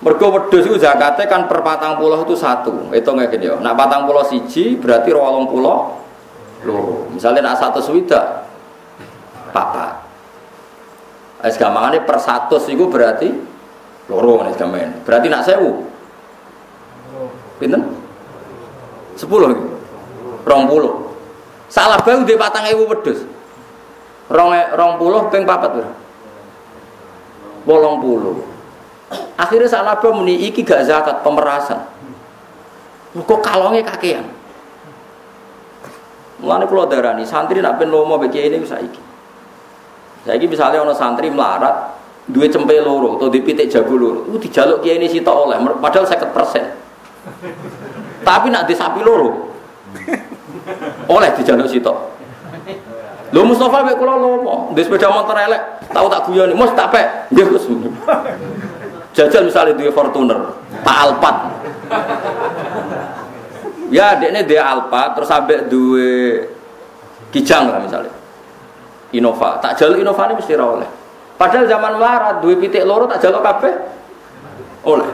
Mergo wedhus iku zakate kan per patang pulau itu satu. Itu nggak gini ya. Nak patang pulau siji berarti rolong pulau loro. Misalnya nak satu swida papat. Es gampangane per satu itu berarti loro nih gamen. Berarti nak sewu. Pinten? Sepuluh. Rong puluh. Salah bang di patang ewu wedhus. Rong rong puluh peng papat berapa? Bolong puluh. Akhirnya salaba muni iki gak zakat pemerasan. Kok kalongnya kakean. Mulane kula darani santri nak ben lomo bagi ini bisa iki. Saiki misalnya ono santri melarat duwe cempe loro atau dipitik jago loro, itu dijaluk kiai ini sitok oleh padahal 50 persen. Tapi nak di sapi loro oleh dijaluk sitok. Lho Mustafa mek kula lomo, di sepeda motor elek, tahu tak guyoni, mus tak pek. Nggih Gus. Jajal misalnya dia Fortuner, Pak Alpat. Ya, ini dia Alpat terus sampai dua Kijang lah misalnya. Innova, tak jalur Innova ini mesti oleh. Padahal zaman melarat dua pitik loro tak jalur kafe oleh.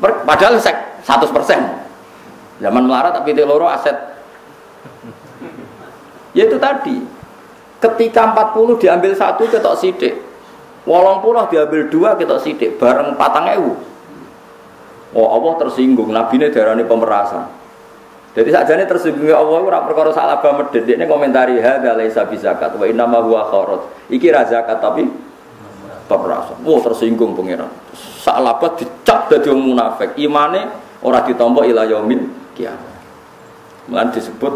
Padahal sek 100 persen. Zaman melarat tak pitik loro aset. Ya itu tadi. Ketika 40 diambil satu ketok sidik Wolong puluh diambil dua kita sidik bareng patang ewu. Oh Allah tersinggung, Nabi ini darah pemerasan. Jadi saja ini tersinggung Allah ora perkara salah medhit. Ini komentari hadza laisa bizakat wa inna ma huwa kharat. Iki ra zakat tapi pemerasan. Oh tersinggung pangeran. Salah dicap dadi wong munafik. Imane ora ditampa ila yaumil kiamat. Mulane disebut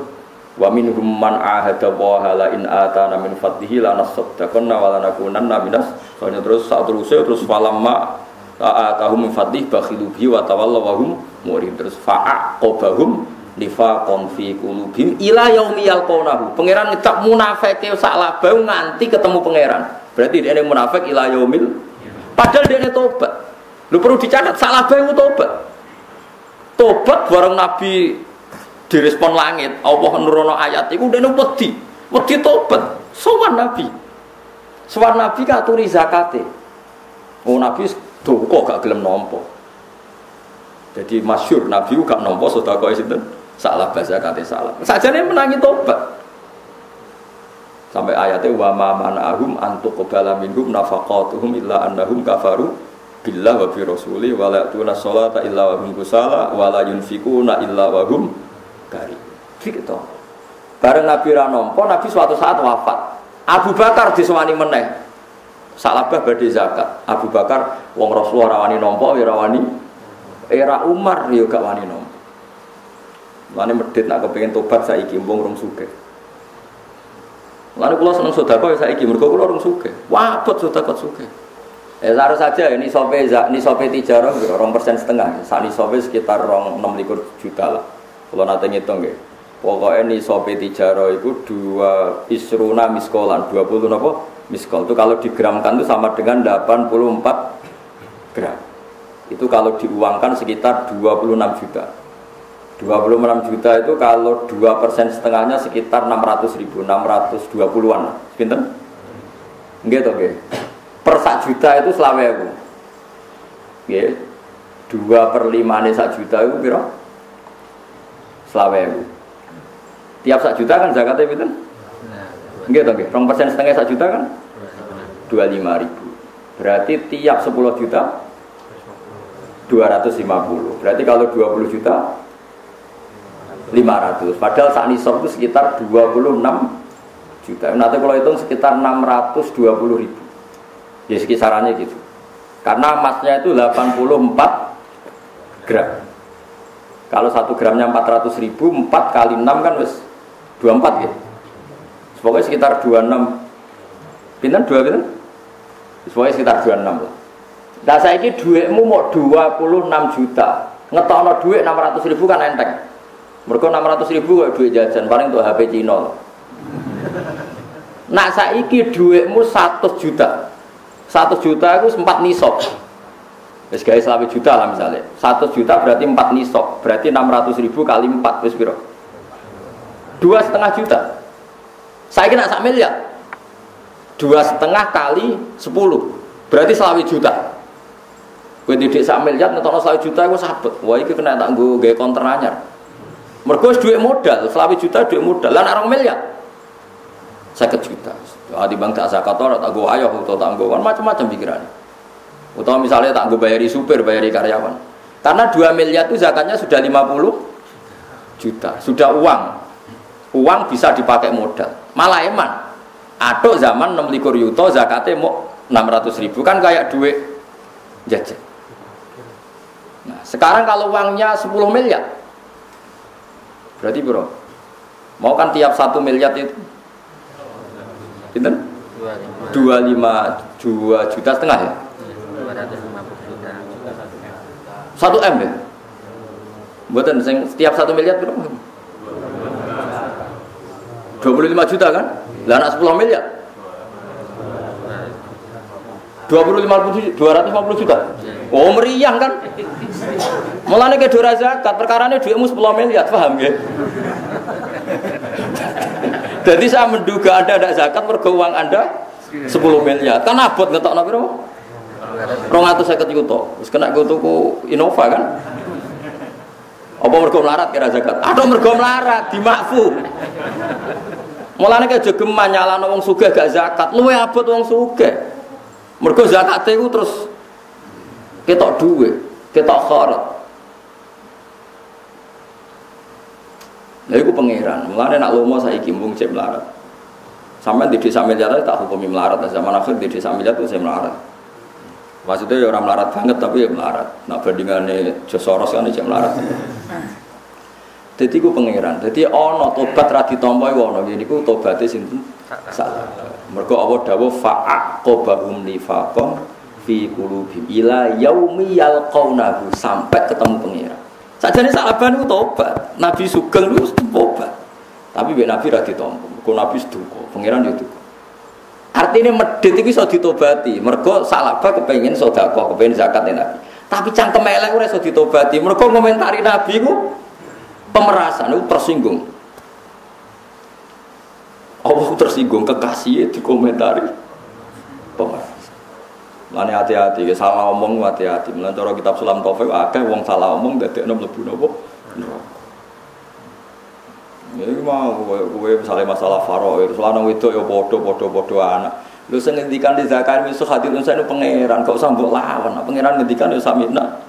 wa minhum man ahada wa hala in atana min fadlihi la nasaddaqanna wa lanakunanna minas soalnya terus saat terus terus falamma atahum min fadlihi bakhilu wa tawallaw wa hum murid terus fa'aqabahum nifaqon fi qulubihim ila yaumi yalqawnahu. Pangeran ngecap munafike sak bau nganti ketemu pangeran. Berarti dia munafik ila yaumil padahal dia tobat. Lu perlu dicatat salah bau tobat tobat bareng nabi direspon langit Allah nurono ayat itu udah wedi. Wedi tobat. Sowan nabi. Sowan nabi katuri zakate. Oh nabi kok gak gelem nompo jadi masyur nabi gak nompo sudah kau itu salah bahasa kate salah. Saja nih menangi tobat. Sampai ayatnya wa ma manahum antuk minhum nafaqatuhum illa annahum kafaru billah wa bi rasuli wa la tuna sholata illa wa hum kusala wa la yunfikuna illa wa hum gari. Gitu. Bareng Nabi Ranompo, Nabi suatu saat wafat. Abu Bakar disewani meneh. Salabah badhe zakat. Abu Bakar wong Rasulullah rawani nompo ya rawani. Era Umar ya gak wani nompo. Lane medit nak kepengin tobat saiki mbung rung sugih. Lalu kalau seneng sodako ya saiki mergo kula rung sugih. Wabot sodako sugih. Ya harus saja ini sope ini sope tijarah rong persen setengah. Saat ini sope sekitar rong enam juta lah. Kalau nanti ngitung ya. Pokoknya nih sopi tijaro itu dua isruna miskolan, 20 apa? Miskol itu kalau digramkan itu sama dengan 84 gram. Itu kalau diuangkan sekitar 26 juta. 26 juta itu kalau 2 persen setengahnya sekitar 600 ribu, 620-an. Pinter? Gitu, oke. Per sak juta itu selawe aku. Oke. 2 per 5 nih sak juta itu kira? Selawe aku. Tiap sak juta kan zakatnya pinter? Gitu, oke. 2 persen setengah sak juta kan? 25 ribu. Berarti tiap 10 juta 250. Berarti kalau 20 juta 500 padahal saat nisab itu sekitar 26 juta nanti kalau hitung sekitar 620 ribu ya sekisarannya gitu. Karena emasnya itu 84 gram. Kalau satu gramnya 400 ribu 4 kali 6 kan wis 24 ya? Pokoknya sekitar 26 pinten? 2 pinten? Pokoknya sekitar 26 lah. Nah saya ini duitmu mau 26 juta. Ngetokno duit 600 ribu kan enteng. Mereka 600 ribu kok duit jajan, paling untuk HP Cino. Nak saiki duitmu 100 juta. 100 juta itu sempat nisok. Wis gawe selawe juta lah misalnya. 100 juta berarti 4 nisok. Berarti 600 ribu kali 4 wis? Dua setengah juta. Saya kira sak miliar. Dua setengah kali 10. Berarti selawe juta. Gue tidak sak miliar, ngetokno selawe juta gue sabet. Wah ini kena tak gue gaya konter anyar. Mergo duit modal, selawi juta duit modal. Lan orang miliar. Sakit juta. Ah di bank tak zakat ora tak go ayo atau tak go macam-macam pikiran. Utama misalnya tak go bayari supir, bayari karyawan. Karena 2 miliar itu zakatnya sudah 50 juta, sudah uang. Uang bisa dipakai modal. Malah eman. Atau zaman 6 likur yuto zakatnya mau 600 ribu kan kayak duit jajan. Nah, sekarang kalau uangnya 10 miliar, Berarti bro, mau kan tiap satu miliar itu, Pinten? Dua lima dua juta setengah ya? Satu m ya? Buatan setiap satu miliar berapa? lima juta kan? Lah anak sepuluh miliar. dua puluh lima puluh juta. Oh meriang kan? Mulane ke dora zakat, perkarane duitmu 10 miliar, paham ya? Jadi saya menduga Anda ada zakat mergo uang Anda 10 miliar. Kan abot ngetokno piro? 250 juta. Wis kena go tuku Innova kan? Apa mergo melarat kira zakat? Atau mergo melarat di makfu. Mulane ke jogeman nyalano wong sugih gak zakat, luwe abot wong sugih. Mergo zakat itu terus ketok duit, ketok khorat. Nah itu pangeran. Mulane nak lomo saya kimbung cek melarat. Sampai di desa miliar tak hukumi melarat. Zaman akhir di desa miliar itu saya melarat. Maksudnya ya orang melarat banget tapi ya melarat. Nah bandingannya Josoros kan cek melarat. Jadi ku pangeran. Jadi ono tobat radi tompo ono. Jadi ku tobatnya sinten salah. Mereka Allah dawuh fa'aqobahum nifaqom fi qulubihim ila yaumi yalqaunahu sampai ketemu pengira. Sajane salaban itu tobat. Nabi Sugeng itu tobat. Tapi mbek Nabi ra ditampa. Kok Nabi seduka, pangeran yo duka. Artinya medit itu bisa ditobati. Mergo salaba kepengen sedekah, kepengen zakat Nabi. Tapi cangkem elek ora iso ditobati. Mergo ngomentari Nabi ku pemerasan itu tersinggung. Allah tersinggung kekasih dikomentari pemerasan. Lani hati-hati, ya salah omong hati-hati. Mulane cara kitab Sulam Taufik akeh wong salah omong dadekno mlebu napa? Neraka. Ya mau kowe misalnya masalah faraid, lanang wedok ya padha-padha padha anak. Lu sing ngendikan di zakat misu hadir saya pangeran, kok usah lawan. Pangeran ngendikan ya samina.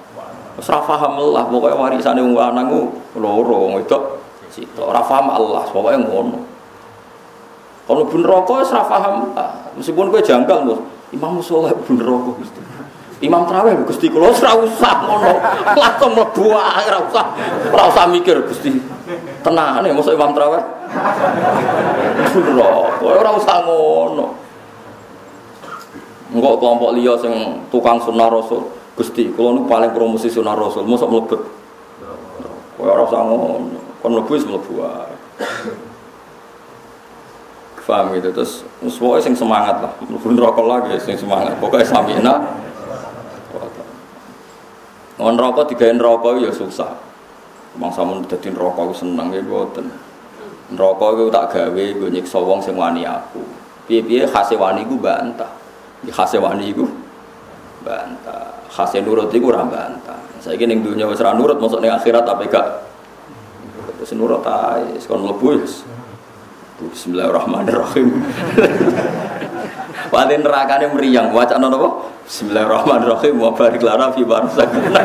Wis ora paham lah, pokoke warisane wong lanang ku loro, wong wedok paham Allah, pokoke ngono. Kalau bun rokok, ora paham. Meskipun kowe janggal, Mus. Imam Musola pun rokok Gusti. Imam Traweh Gusti kula ora usah ngono. Langsung mlebu ae ora usah. Ora usah mikir Gusti. Tenane mosok Imam Traweh. Pun rokok ora usah ngono. Enggak kelompok liya sing tukang sunah Rasul. Gusti, kula nu paling promosi sunah Rasul, mosok mlebet. Kowe ora usah ngono. Kon mlebu wis mlebu. Faham gitu terus semua sing semangat lah, pun rokok lagi sing semangat. Pokoknya samina. Ngon rokok digain rokok ya susah. Mangsa mun dadi aku seneng ya mboten. Neraka iku tak gawe nggo nyiksa wong sing wani aku. Piye-piye khase wani iku bantah. Di khase wani iku bantah. Khase nurut iku ora bantah. Saiki ning dunya wis nurut, ning akhirat apa gak? Terus nurut mlebu wis. Bismillahirrahmanirrahim. Wali nerakane meriang, wacana napa? Bismillahirrahmanirrahim wa barik lana fi barzakna.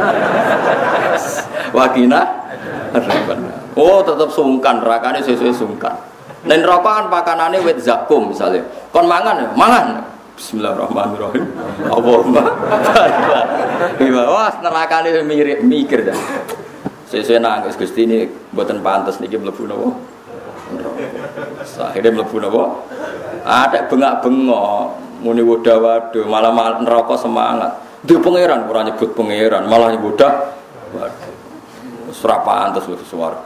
Wakina Oh, tetap sungkan, nerakane sesuai sungkan. Nen rokok kan pakanane wit zakum misalnya. Kon mangan ya, mangan. Bismillahirrahmanirrahim. Allahumma barik. Wah, nerakane mirip mikir dah. Sesuai nangis Gusti ini buatan pantas niki mlebu napa? Akhirnya mlebu napa? Ada bengak-bengok, muni wadah waduh, malah neraka semangat. Di pangeran ora nyebut pangeran, malah nyebut waduh. Ora pantes lho suara.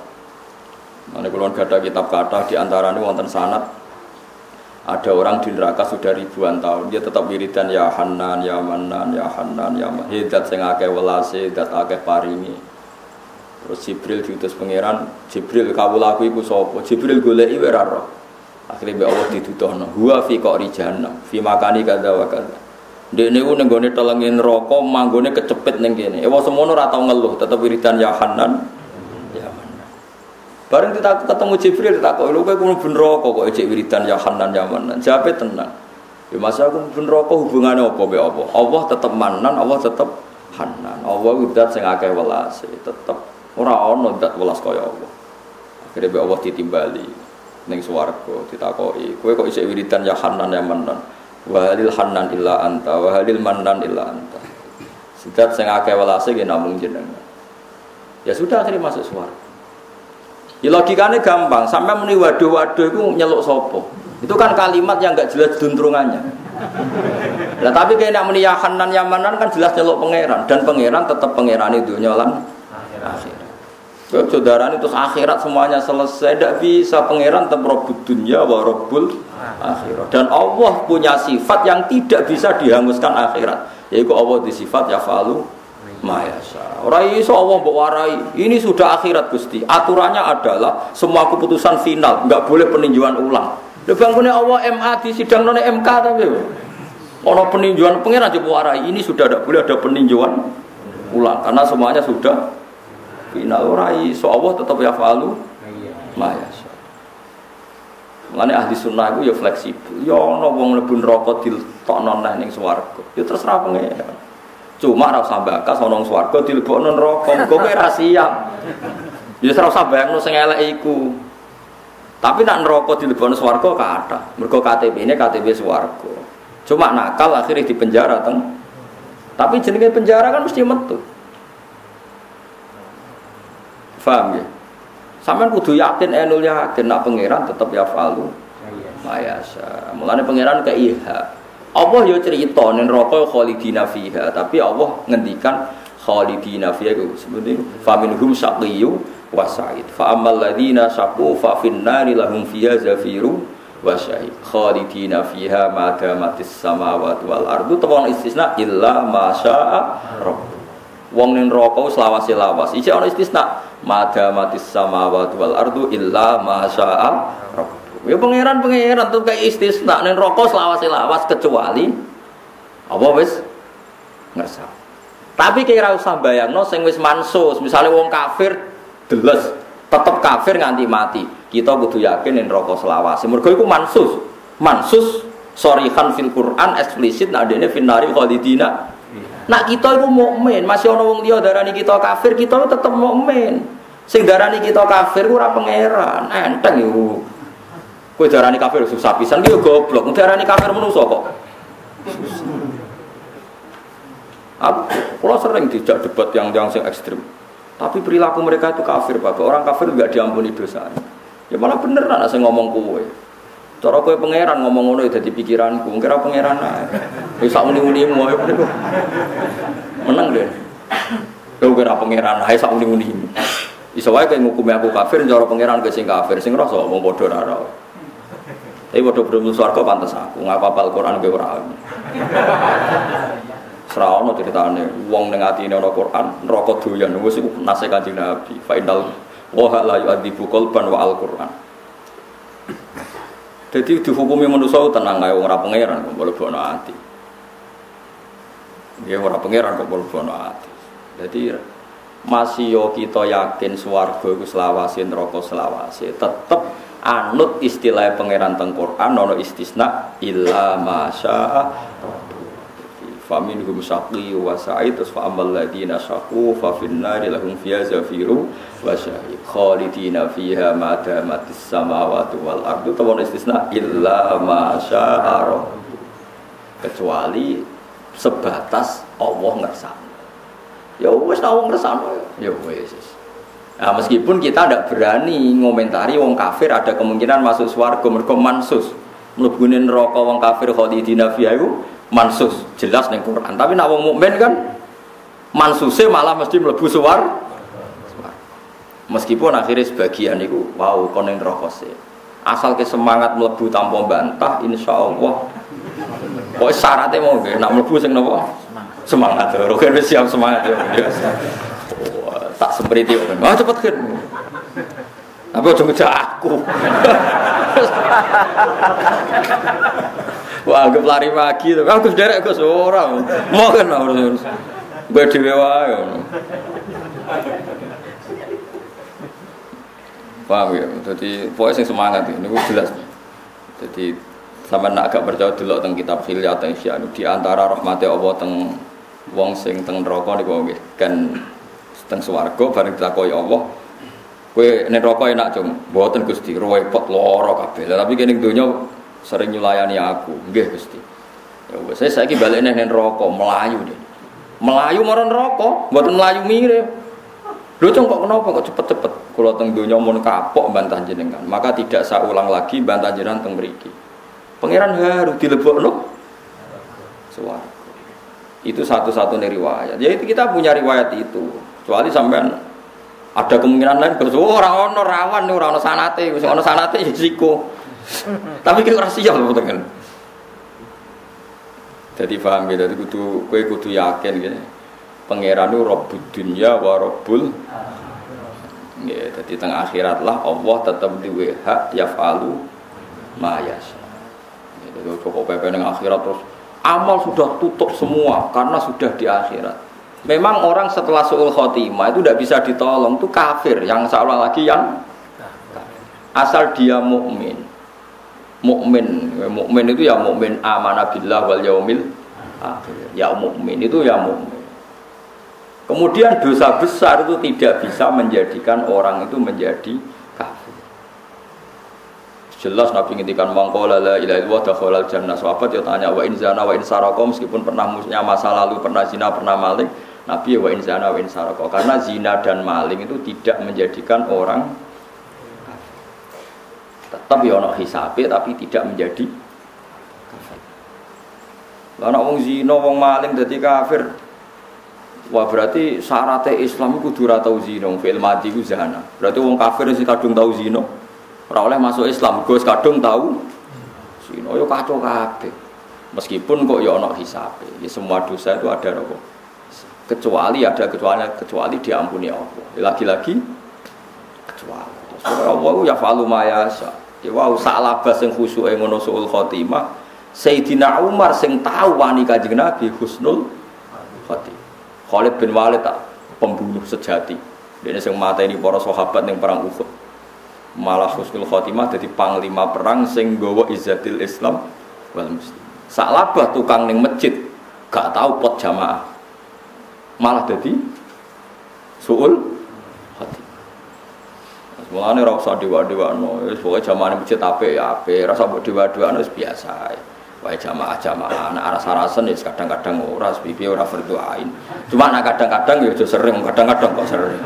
Mana kalau ada kitab kata di antara ini wonten sanat ada orang di neraka sudah ribuan tahun dia tetap wiridan ya Hanan ya Manan ya Hanan ya Hidat sing akeh welase hidat akeh paringi terus Jibril diutus pangeran Jibril kawula aku iku sapa Jibril goleki ora roh akhirnya be Allah dituduhno huwa fi qari jahannam fi makani kadza wa kadza Dek niku ning gone neraka manggone kecepit ning kene. Ewa semono tau ngeluh, tetep wiridan ya Hanan. Ya. Bareng kita ketemu Jibril tak kok lho kowe mlebu neraka kok ejek wiridan ya Hanan ya Manan. Jape tenang. Ya masa aku mlebu neraka hubungane apa be apa? Allah tetep Manan, Allah tetep Hanan. Allah zat sing akeh welase, tetep ora ana zat welas kaya Allah. Akhirnya be Allah ditimbali ning swarga ditakoki, kowe kok isih wiridan ya Hanan ya Manan? Wahalil hanan illa anta, wahalil manan illa anta. Sidat sing akeh welase nggih namung jenengan. Ya sudah akhirnya masuk suara. Ya logikanya gampang, sampai muni waduh-waduh itu nyeluk sopo. Itu kan kalimat yang nggak jelas duntrungannya. Nah tapi kayak nak muni ya hanan ya manan kan jelas nyeluk pangeran dan pangeran tetap pangeran itu nyolan Saudara itu akhirat semuanya selesai, tidak bisa pangeran tetap robul dunia wa akhirat. Dan Allah punya sifat yang tidak bisa dihanguskan akhirat, yaitu Allah di sifat ya falu mayasa. Orang Allah. Ini sudah akhirat gusti. Aturannya adalah semua keputusan final, nggak boleh peninjauan ulang. Lebang punya Allah MA di sidang non MK tapi Ono peninjauan pangeran coba warai. Ini sudah tidak boleh ada peninjauan ulang karena semuanya sudah final ora iso Allah tetap ya falu maya Mulane ahli sunnah itu ya fleksibel. Ya ana wong mlebu neraka diltokno neh ning swarga. Ya terserah pengen. Cuma ora usah bakas ana ning swarga dilebokno neraka. Muga kowe ra siap. Ya ora usah bayangno sing elek iku. Tapi nak neraka dilebokno swarga kathah. Mergo KTP ini KTP swarga. Cuma nakal akhirnya di penjara teng. Tapi jenenge penjara kan mesti metu. Faham ya? Sampean kudu yakin enul yakin nak pangeran tetap ya falu. Mayasa. Mulane pangeran ke iha. Allah yo cerita ning neraka khalidina fiha, tapi Allah ngendikan khalidina fiha itu sebenarnya faminhum saqiyyu wa sa'id. Fa ammal ladzina saqu fa lahum fiha zafiru wa syahid. Khalidina fiha ma damatis samawati wal ardu. Tawon istisna illa ma syaa. Wong ning neraka selawase lawas. Iki ana istisna madamatis samawati wal ardu illa ma syaa Ya pangeran pangeran tuh kayak istisna ning rokok selawas lawas kecuali apa wis ngersa. Tapi kira usah bayangno sing wis mansus, misalnya wong kafir deles tetep kafir nganti mati. Kita kudu yakin ning rokok selawase. Mergo iku mansus. Mansus sorihan fil Quran eksplisit nak dene finari khalidina Nak kita itu mukmin, masih ono wong liya darani kita kafir, kita tetep mukmin. Sing darani kita kafir ora pangeran, enteng yo. Kowe darani kafir susah pisan yo goblok, darani kafir menungso kok. Aku kalau sering tidak debat yang yang sing ekstrim. Tapi perilaku mereka itu kafir, Bapak. Orang kafir juga diampuni dosanya. Ya malah bener lah saya ngomong kowe. Cara kowe pangeran ngomong ngono dadi pikiranku, kira pangeran ae. Wis sak muni-munimu ae Menang deh. Kowe kira pangeran ae sak muni-munimu. Iso wae kowe ngukumi aku kafir, cara pangeran kowe sing kafir, sing rasa wong padha ora ora. Tapi padha belum swarga pantes aku, ngapa apal Quran kowe ora. Serawono ceritane wong ning atine ana Quran, neraka doyan wis iku nase Kanjeng Nabi. Fa innal wa la yu'adzibu wa al-Quran. Jadi dihukumi manusia tenang ae wong ora pangeran kok mlebu ati. Dia ora pangeran kok mlebu ati. Jadi masih yo kita yakin swarga iku selawase neraka selawase tetep anut istilah pangeran teng Quran istisna illa masya famin hum syaqi wa sa'id fa amal ladina syaqu fa fin nari lahum fiha zafiru wa syahid khalidina fiha ma damatis samawati wal ardu tawon istisna illa masya kecuali sebatas Allah ngersano ya wis Allah ngersano ya wis Nah, meskipun kita tidak berani ngomentari wong kafir ada kemungkinan masuk swarga mergo mansus. Mlebune neraka wong kafir khalidina fiha mansus, jelas ning Quran. Tapi nek wong mukmin kan mansuse malah mesti mlebu swar. Meskipun akhirnya sebagian itu wow konen sih. Asal ke semangat mlebu tanpa bantah insya Allah. Pokoknya syaratnya mau nggih, nak mlebu sing napa? Semangat. Semangat. siap semangat ya tak sempriti ah cepet kan tapi udah ngejak aku Wah, anggap lari pagi tuh. Aku derek ke seorang. Mau kan harus gue dhewe wae. Paham ya? Jadi pokoknya sing semangat ini jelas. Jadi sama nak agak percaya dulu tentang kitab Hilya tentang di antara rahmati Allah tentang wong sing teng neraka niku kan teng swarga bareng ditakoki Allah kowe nek rokok enak cung mboten Gusti repot lara kabeh tapi kene donya sering nyulayani aku. Nggih Gusti. Ya wis saya saiki balik nek neraka melayu deh. Melayu marang neraka mboten melayu mirip lho cung kok kenapa kok cepet-cepet? Kula teng donya mun kapok bantah jenengan. Maka tidak saya ulang lagi bantah jenengan teng mriki. Pangeran harus dilebokno swarga. Itu satu-satunya riwayat. Ya itu kita punya riwayat itu. Kecuali sampean ada kemungkinan lain oh, orang ono rawan orang ono sanate, wis ono sanate ya. Tapi kita ora siap lho kan. Jadi paham ya, jadi kudu kue kudu yakin gitu. Pangeran itu Rabbud dunya wa Ya, jadi tengah akhirat lah Allah tetap di hak yafalu mayas. Ya, jadi cukup pepe akhirat terus amal sudah tutup semua karena sudah di akhirat. Memang orang setelah suul khotimah itu tidak bisa ditolong itu kafir yang seolah lagi yang asal dia mukmin. Mukmin, mukmin itu ya mukmin amanah billah wal yaumil akhir. Ya mukmin itu ya mukmin. Kemudian dosa besar itu tidak bisa menjadikan orang itu menjadi kafir. Jelas Nabi ngintikan mangkola la ilaha illallah dakhalal jannah. Sahabat ya tanya wa in zana wa in meskipun pernah musnya masa lalu pernah zina pernah maling Nabi wa insana wa insaroko karena zina dan maling itu tidak menjadikan orang tetap ya ono hisabe tapi tidak menjadi kafir. Lah wong zina wong maling dadi kafir. Wah berarti syaratnya Islam itu kudu tau zina, fil mati ku zina. Berarti wong kafir sing kadung tau zina. Ora oleh masuk Islam, Gus kadung tau zina. Yo kacau kabeh. Meskipun kok ya ono hisabe. Ya semua dosa itu ada rokok kecuali ada kecuali kecuali diampuni Allah lagi-lagi kecuali Allah ya falu mayasa ya wow salabas sing khusyuk ngono suul khotimah. Sayyidina Umar sing tahu wani kanjeng Nabi husnul khotimah. Khalid bin Walid tak pembunuh sejati. Dia sing mata ini para sahabat yang perang Uhud. Malah husnul khotimah jadi panglima perang sing gawa izzatil Islam wal muslim salabah tukang ning masjid gak tahu pot jamaah. Malah jadi suul. Mulane ora usah dewa-dewano, wis pokoke jamane masjid ape ya ape, rasa mbok dewa-dewano wis biasa. Wae jamaah-jamaah anak aras-arasen ya kadang-kadang ora pipi ora berdoain. Cuma anak kadang-kadang ya aja sering, kadang-kadang kok sering.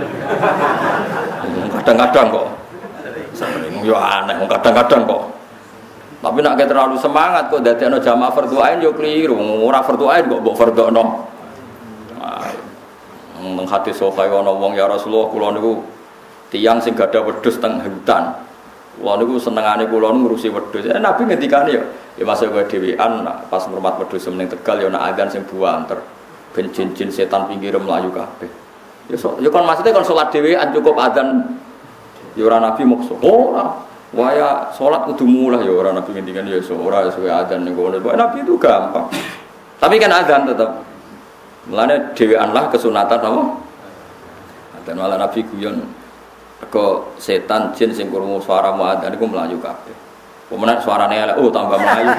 Kadang-kadang kok sering yo aneh, kadang-kadang kok. Tapi nak terlalu semangat kok dadi ana jamaah berdoain yo keliru. Ora berdoain kok mbok berdoano. Nang hati sokai ana ya Rasulullah kula niku tiyang sing gadah wedhus teng hutan. Kula niku senengane kula ngurusi wedhus. Eh, Nabi ngendikane ya, ya masuk kowe dhewean pas ngrumat wedhus meneng Tegal ya ana adzan sing buanter. ben jin-jin setan pinggir melayu kabeh. Ya so, ya kan maksudnya kan salat dhewean cukup adzan ya ora nabi mukso. Ora. Waya salat kudu mulai ya ora nabi ngendikan ya so ora suwe adzan ning kono. Nabi itu gampang. Tapi kan adzan tetap. Mulane dhewean lah kesunatan apa? Dan malah Nabi guyon ke setan jin sing krungu suara muadzin iku mlayu kabeh. Pemenang suaranya elek, oh tambah melayu.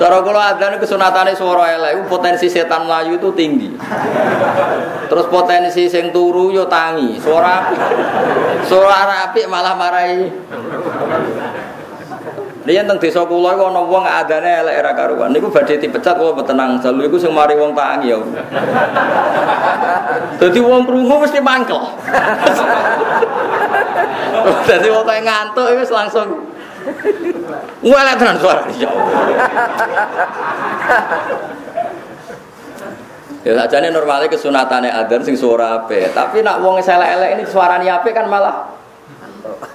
Cara kula adzan kesunatane suara elek, potensi setan melayu itu tinggi. Terus potensi sing turu yo tangi, suara suara apik malah marahi. Riyen teng desa kula iku ana wong adane elek era karuan. Niku badhe dipecat kula tenang jalu iku sing mari wong tangi ya. Dadi wong krungu mesti mangkel. Dadi wong kaya ngantuk wis langsung Ngelek tenan suara ya. Ya sajane normalnya kesunatane adzan sing suara ape, tapi nak wong elek-elek ini suarane ape kan malah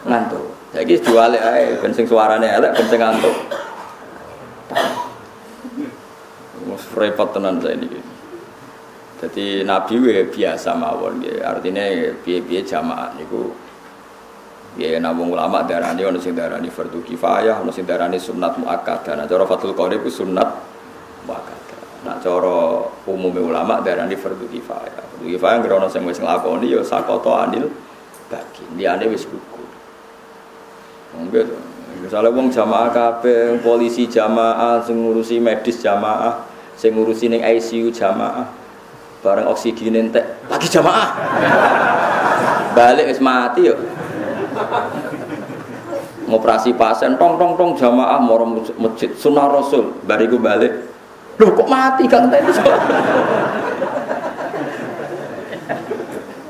ngantuk. Saiki jual ae ben sing suarane elek ben ngantuk. Mus repot tenan saya ini. Jadi Nabi we biasa mawon nggih. Artine piye-piye jamaah niku Ya namun ulama darani ono sing darani fardu kifayah, ono sing darani sunat muakkadah. Nah cara Fathul Qadir ku sunat muakkadah. Nah cara umumnya ulama darani fardu kifayah. Fardu kifayah ngrono sing wis nglakoni ya sakoto anil bagi. Liyane wis gugur. Enggak. Misalnya wong jamaah kabeh, polisi jamaah, sing ngurusi medis jamaah, sing ngurusi ning ICU jamaah. Bareng oksigen entek, lagi jamaah. Balik wis mati yo. Ngoperasi pasien tong tong tong jamaah moro masjid sunah rasul bariku balik. Loh kok mati kan tadi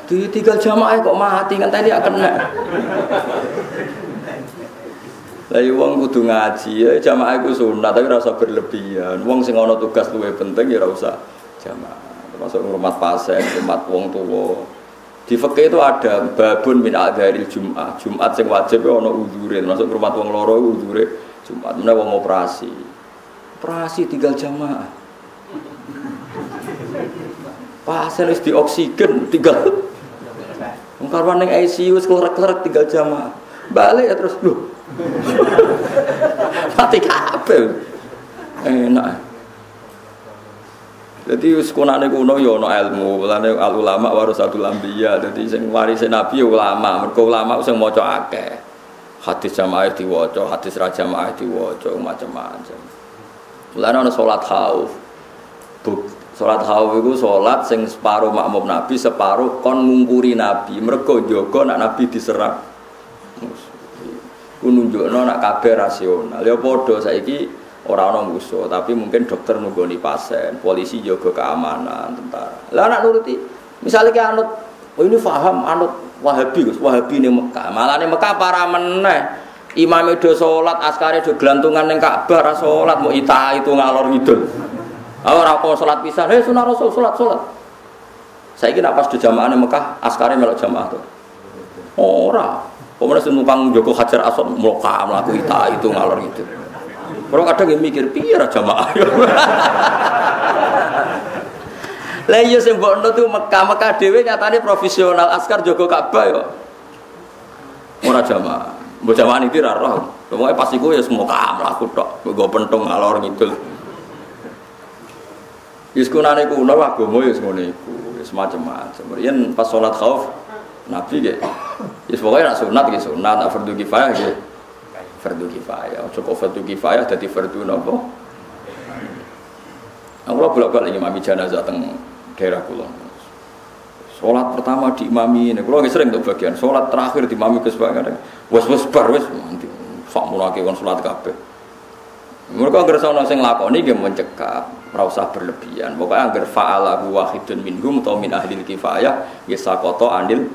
Di tiga jamaah kok mati kan tadi akan kena. Lah iya wong kudu ngaji ya jamaah iku sunat tapi rasa berlebihan. Wong sing ana tugas luwih penting ya ora usah jamaah. Termasuk ngurmat pasien, ngurmat wong tuwa. Di fikih itu ada babun min adharil Jumat. Jumat sing wajib ya ana uzure, termasuk ngurmat wong loro uzure Jumat. Menawa wong operasi. Operasi tinggal jamaah. Pasien wis dioksigen tinggal Wong karwan ICU wis klerek-klerek tinggal jamaah. Balik ya terus lho Mati kabeh. Enak. Jadi sekunane kuno ya ana ilmu, mulane al ulama warasatul anbiya. Dadi sing waris nabi ya ulama, mergo ulama sing maca akeh. Hadis jamaah diwaca, hadis ra jamaah diwaca macam-macam. Mulane ana salat khauf. Salat khauf iku salat sing separuh makmum nabi, separuh kon ngungkuri nabi. Mergo jaga nak nabi diserang. Ku nunjukno nak kabeh rasional. Ya padha saiki ora ana musuh, tapi mungkin dokter nunggoni pasien, polisi jaga keamanan, tentara. Lah nak nuruti, misalnya ki anut oh ini paham anut Wahabi, Gus, Wahabi ning Mekah. Malah ning Mekah para meneh. Imam do salat, askare do gelantungan ning Ka'bah ra salat, mau ita itu ngalor ngidul. Ora apa salat pisan, eh sunah Rasul salat salat. Saiki nak pas do jamaah ning Mekah, askare melok jamaah tuh. Ora. Pemenang numpang Joko Hajar Aswad muka melaku ita itu ngalor itu. Kalau kadang yang mikir piye ra jamaah. Lah iya sing mbokno tuh Mekah Mekah dhewe nyatane profesional askar Joko Ka'bah yo. Ora jamaah. Mbok jamaah iki ra roh. Pokoke pas iku ya semua mlaku tok, nggo pentung ngalor ngidul. Wis kunane kuno agama ya ngene iku, wis macam-macam. Yen pas salat khauf Nabi ge. Ya pokoknya nak sunat ge sunat, nak fardu kifayah ge. Fardu kifayah. Cukup fardu kifayah dadi fardu napa? Aku bolak-balik imami jenazah teng daerah kula. Sholat pertama di imami ini, kalau sering tuh bagian. Sholat terakhir di imami kesepakatan. Wes wes bar wes nanti. Munake kon sholat kabeh. Mereka agar sono sing lakoni dia mencekap, merasa berlebihan. Pokoknya agar faala wahidun minhum atau min ahli kifayah, ya sakoto andil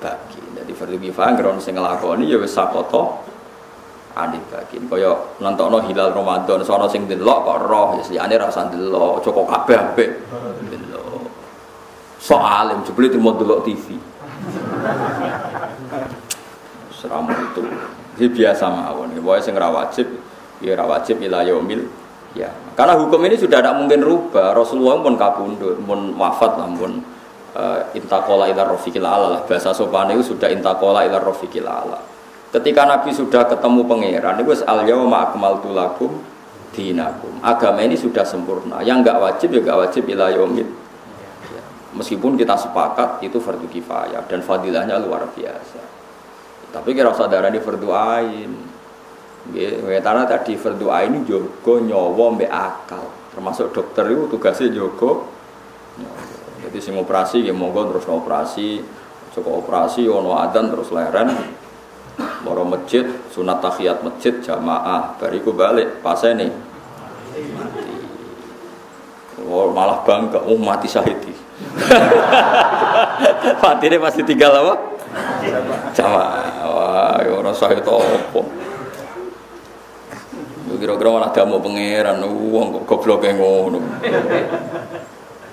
bagi. Jadi fardu kifayah ngeron sing nglakoni ya wis sakoto anil bagi. Kaya nontono hilal Ramadan sono sing delok kok roh ya liyane ra usah delok, cukup kabeh apik. Delok. Sok alim jebule trimo delok TV. Seram itu. Ini biasa mawon. Pokoknya sing ra wajib ya ra wajib ila yaumil Ya, karena hukum ini sudah tidak mungkin rubah. Rasulullah pun kabundut, pun wafat lah, pun uh, intakola ila rofiqil ala lah. Bahasa sopan itu sudah intakola ila rofiqil ala. Ketika Nabi sudah ketemu pangeran, itu al yawma akmaltu lakum dinakum. Agama ini sudah sempurna. Yang enggak wajib ya enggak wajib ila yaumil. Ya. Meskipun kita sepakat itu fardu kifayah dan fadilahnya luar biasa. Tapi kira usah darah di fardu ain. Karena tadi fardu ain jogo nyawa mbek akal. Termasuk dokter itu tugasnya jogo Jadi sing operasi ya monggo terus operasi. Cukup operasi ono adan terus leren. Moro masjid, sunat tahiyat masjid jamaah, bariku balik pas ini mati. Oh, malah bangga, oh mati syahidi. mati ini pasti tinggal apa? Jamaah. Wah, orang syahid apa? Kira-kira malah mau pangeran, uang kok goblok ngono.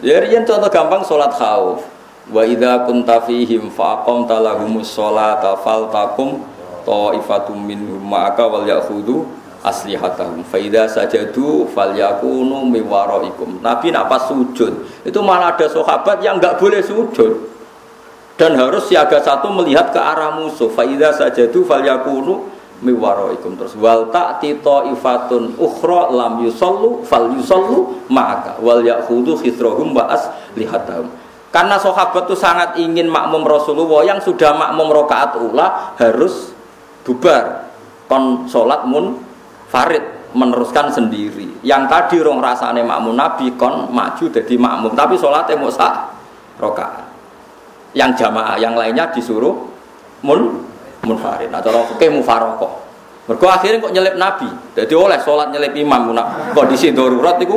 Ya riyen contoh gampang sholat khauf. Wa idza kunta fihim fa aqamta lahumus sholata faltakum ta'ifatum minhum ma'aka wal ya'khudhu aslihatahum fa idza sajadu falyakunu miwaraikum. Nabi nak pas sujud, itu malah ada sahabat yang enggak boleh sujud. Dan harus siaga satu melihat ke arah musuh. Fa idza sajadu falyakunu miwaraikum terus. Wal ta'ti ifatun ukhra lam yusallu fal yusallu ma'aka. Wal ya'khudhu khitrahum wa aslihatahum karena sahabat itu sangat ingin makmum Rasulullah yang sudah makmum rokaat ula harus bubar. Kon sholat mun farid meneruskan sendiri. Yang tadi rong rasane makmum Nabi kon maju jadi makmum. Tapi sholatnya mau rokaat yang jamaah yang lainnya disuruh mun munfarid. Nah, cara fikih mufarokoh. Mergo akhirnya kok nyelip Nabi. Jadi oleh sholat nyelip imam nak kondisi darurat itu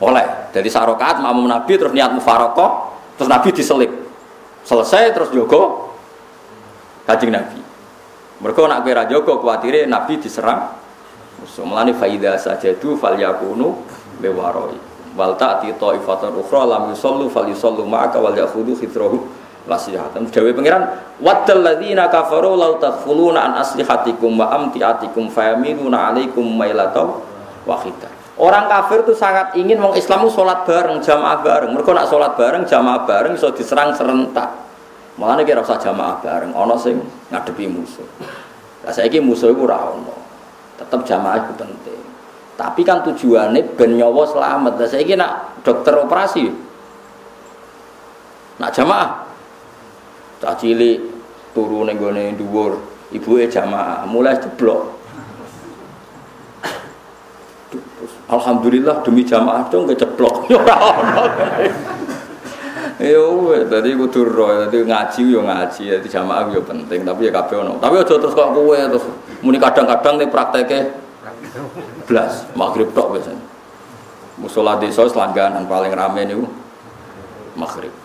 oleh. Jadi sarokat makmum Nabi terus niat mufarokoh terus Nabi diselip. Selesai terus jogo kajing Nabi. Mergo nak kira jogo kuatire Nabi diserang. So, melani faida saja itu fal yakunu bewaroi. Wal ta'ti ta'ifatun ukhra lam yusallu fal yusallu ma'aka wal lasihatan. Dewi pangeran wadal ladzina kafaru law tadkhuluna an aslihatikum wa amtiatikum fayamiluna alaikum mailataw wahidah. Orang kafir itu sangat ingin wong Islam sholat bareng, jamaah bareng. Mereka nak sholat bareng, jamaah bareng, so diserang serentak. Makanya kira usah jamaah bareng, ono sing ngadepi musuh. Nah, saya musuh itu rawon, tetap jamaah itu penting. Tapi kan tujuannya ben nyawa selamat. Nah, saya nak dokter operasi, nak jamaah Cah cilik turu ning gone dhuwur, ibuke jamaah, mulai jeblok. Alhamdulillah demi jamaah dong keceplok. Ya wes, tadi kudu ro, tadi ngaji yo ngaji, tadi jamaah yo penting, tapi ya kabeh ono. Tapi aja terus kok kowe terus muni kadang-kadang nih prakteke blas maghrib tok biasanya. Musola desa selangganan paling rame niku maghrib.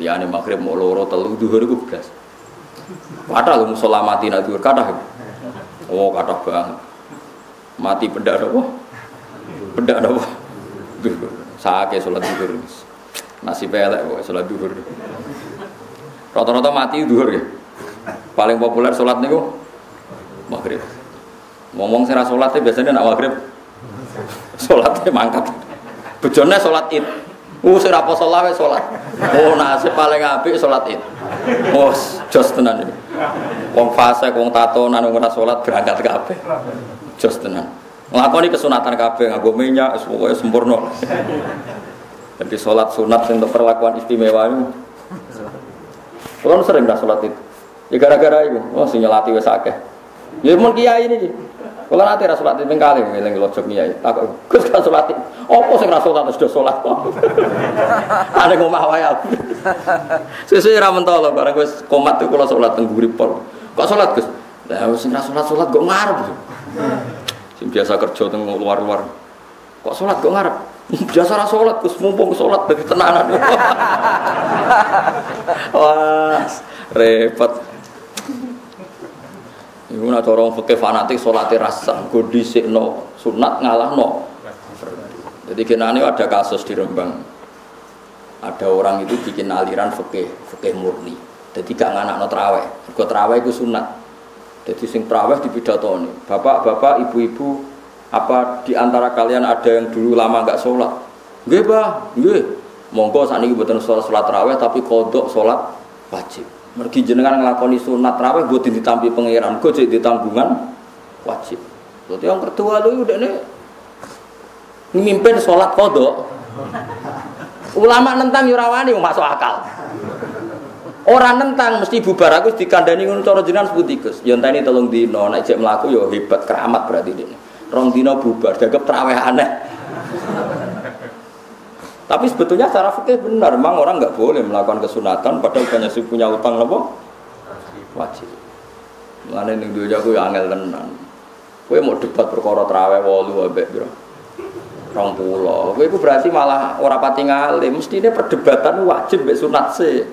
Liyane maghrib mau loro telu duhur iku blas. Kathah lho musala mati nak duhur kathah. Oh, kathah banget. Mati pendak apa? Pendak apa? Duhur. Sake salat duhur. Nasib elek kok salat duhur. Rata-rata mati duhur ya. Paling populer salat niku maghrib. Ngomong sing ra salat biasanya nak maghrib. Salatnya mangkat. Bejone salat Id. Oh, sing ra poso lawe salat. Oh, nasib paling apik salat Id. Oh, jos tenan iki. Wong fase wong tatonan wong ora salat berangkat kabeh. Jos tenan. Nglakoni kesunatan kabeh nganggo minyak wis pokoke sempurna. Jadi salat sunat sing perlakuan istimewa itu. Kalau sering dah salat itu. Ya gara-gara itu. Oh, wis akeh. Ya mun kiai ini. Kalau nanti rasa sholat itu kali, ngiling lojok nih ya. Aku, gus kan sholat. Apa sih rasa sholat sudah sholat? Ada ngomah wayal. Sesuai ramen tol, barang gue komat tuh kalau sholat tengguri pol. Kok sholat gus? Lah, sing rasa sholat sholat gue ngarep. Sing biasa kerja teng luar-luar. Kok sholat gue ngarep? Biasa rasa sholat gus mumpung sholat bagi tenanan. Wah, repot. Iku nak cara fikih fanatik salate rasa go dhisikno sunat ngalahno. Jadi kenane ada kasus di Rembang. Ada orang itu bikin aliran fikih, fikih murni. Jadi gak nganakno traweh. Mergo traweh iku sunat. Jadi sing traweh dipidatoni. Bapak-bapak, ibu-ibu Apa di antara kalian ada yang dulu lama nggak sholat? Nggih, Bah. Nggih. Monggo saat ini buatan sholat sholat raweh tapi kodok sholat wajib. Mergi jenengan ngelakoni sunat raweh buat ditampi pangeran, gue jadi ditanggungan wajib. Jadi yang kedua lu udah nih mimpin sholat kodok. Ulama nentang yurawani masuk akal. Orang nentang mesti bubar aku dikandani ngono cara jenengan sebut. Ya enteni tolong dino nek cek mlaku hebat keramat berarti ini. Rong dino bubar dianggap traweh aneh. Tapi sebetulnya secara fikih benar, memang orang nggak boleh melakukan kesunatan padahal banyak sih punya utang apa? Wajib. Mulane ning dunya aku ya angel tenan. Kowe mau debat perkara traweh 8 ambek piro? Rong pulau. Kowe iku berarti malah ora pati ngalim. Mestine perdebatan wajib mbek sunat sih.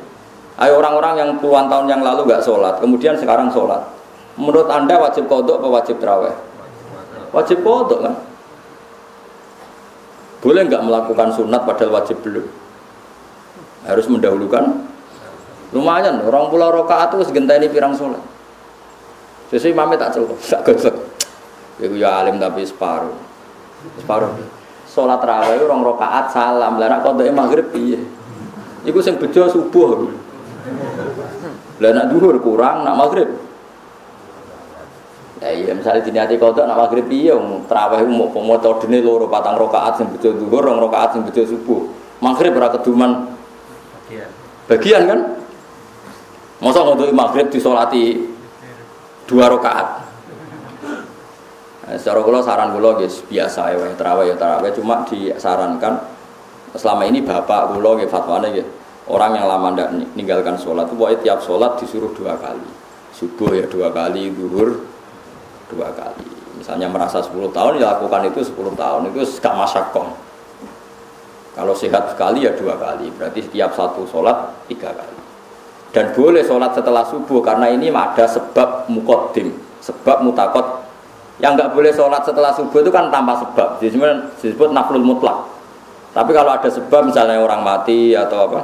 Ayo orang-orang yang puluhan tahun yang lalu nggak sholat, kemudian sekarang sholat. Menurut anda wajib kodok atau wajib terawih? Wajib kodok kan? Boleh nggak melakukan sunat padahal wajib belum? Harus mendahulukan. Lumayan, orang pulau rokaat itu segenta ini pirang sholat. Sesuai mami tak cukup, tak gosok. Iku ya alim tapi separuh, separuh. Sholat raweh orang rokaat salam, lah nak kodoknya maghrib iya. Iku sing bejo subuh. Lah nak duhur kurang, nak maghrib Ya iya misalnya diniati kodok nak maghrib iya terawih mau pemotor dini loro patang rokaat sing bejo duhur rong rokaat sing bejo subuh. Maghrib ora keduman. Bagian, bagian kan? Masa untuk maghrib disolati dua rokaat. Nah, secara kula saran kula guys biasa ya terawih ya terawih cuma disarankan selama ini bapak kula nggih fatwane nggih orang yang lama tidak meninggalkan sholat itu tiap sholat disuruh dua kali. Subuh ya dua kali duhur dua kali. Misalnya merasa 10 tahun ya lakukan itu 10 tahun itu gak masakoh. Kalau sehat sekali ya dua kali, berarti setiap satu sholat tiga kali. Dan boleh sholat setelah subuh karena ini ada sebab mukodim, sebab mutakot. Yang nggak boleh sholat setelah subuh itu kan tanpa sebab, disebut, disebut naflul mutlak. Tapi kalau ada sebab misalnya orang mati atau apa,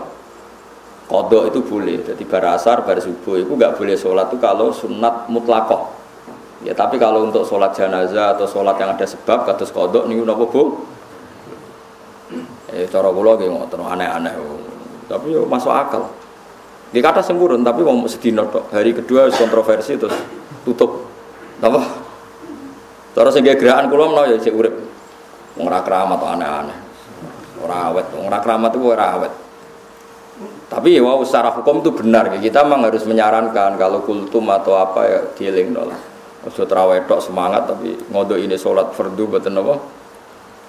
kodok itu boleh. Jadi barasar, bar subuh itu nggak boleh sholat itu kalau sunat mutlakoh Ya tapi kalau untuk sholat jenazah atau sholat yang ada sebab kados kodok nih udah bu. Eh cara kula nggih ngoten aneh-aneh. Tapi yo masuk akal. Di kata sempurna tapi mau sedino tok. Hari kedua kontroversi terus tutup. Apa? Cara sing gerakan kula menawa ya cek urip. Wong ora keramat aneh-aneh. Ora awet, wong ora keramat itu ora awet. Tapi ya wow, secara hukum itu benar. Kita memang harus menyarankan kalau kultum atau apa ya dieling nolak. Ojo terawih tok semangat tapi ngodok ini sholat fardu betul apa?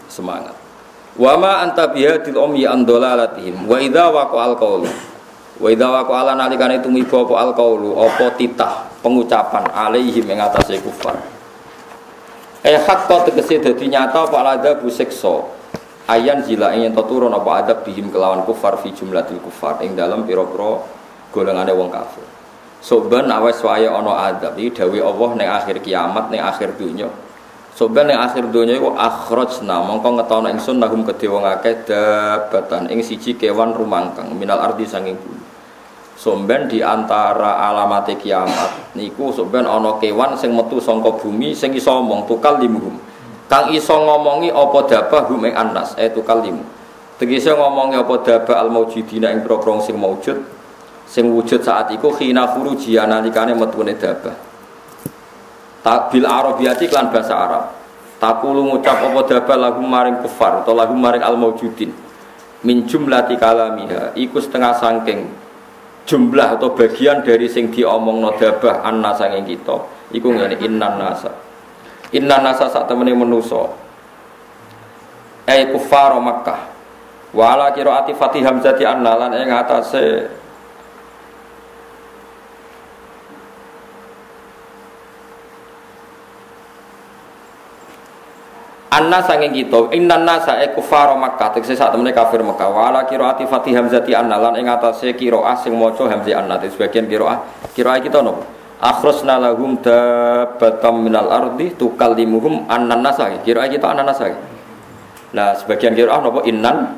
Semangat. Wa ma anta bihadil ummi an dolalatihim wa idza waqa al qaulu. Wa idza waqa ala nalikane tumiba apa al qaulu apa titah pengucapan alaihim ing atase kufar. Eh hakka tegese dadi nyata apa alada bu siksa. Ayan jila ingin turun apa adab bihim kelawan kufar fi jumlatil kufar ing dalam pira-pira golongane wong kafir. Soban awes waya ono adab iki dawuh Allah ning akhir kiamat ning akhir dunya. Soban ning akhir dunya iku akhrajna mongko ngetono ingsun lahum kedhe wong akeh dabatan ing siji kewan rumangkang minal ardi sanging bumi. Somben di antara kiamat niku somben ana kewan sing metu saka bumi sing iso omong tukal limuhum. Kang iso ngomongi apa dabah hum ing anas eh tukal limu. Tegese ngomongi apa dabah al maujudina ing prokrong sing maujud sing wujud saat iku khina khuruji analikane metune dabah. Tak bil arabiyati klan bahasa Arab. Takulu ngucap apa dabah lagu maring kufar atau lagu maring al maujudin min jumlati kalamiha iku setengah sangking jumlah atau bagian dari sing diomong no dabah anna sanging kita. Iku ngene innan nasa. Innan nasa sak temene menuso ay kufar Makkah. Wala kiraati fatih hamzati anna lan ing atase Anna sanging kita inna nasa e kufar Makkah. Tegese sak temene kafir Makkah wala qiraati Fatih Hamzati anna. Lan ing atase qiraah sing maca Hamzah anna sebagian qiraah qiraah kita nopo akhrajna lahum dabbatam minal ardi tukallimuhum anna nasa. Qiraah kita anna nasa Nah sebagian qiraah nopo innan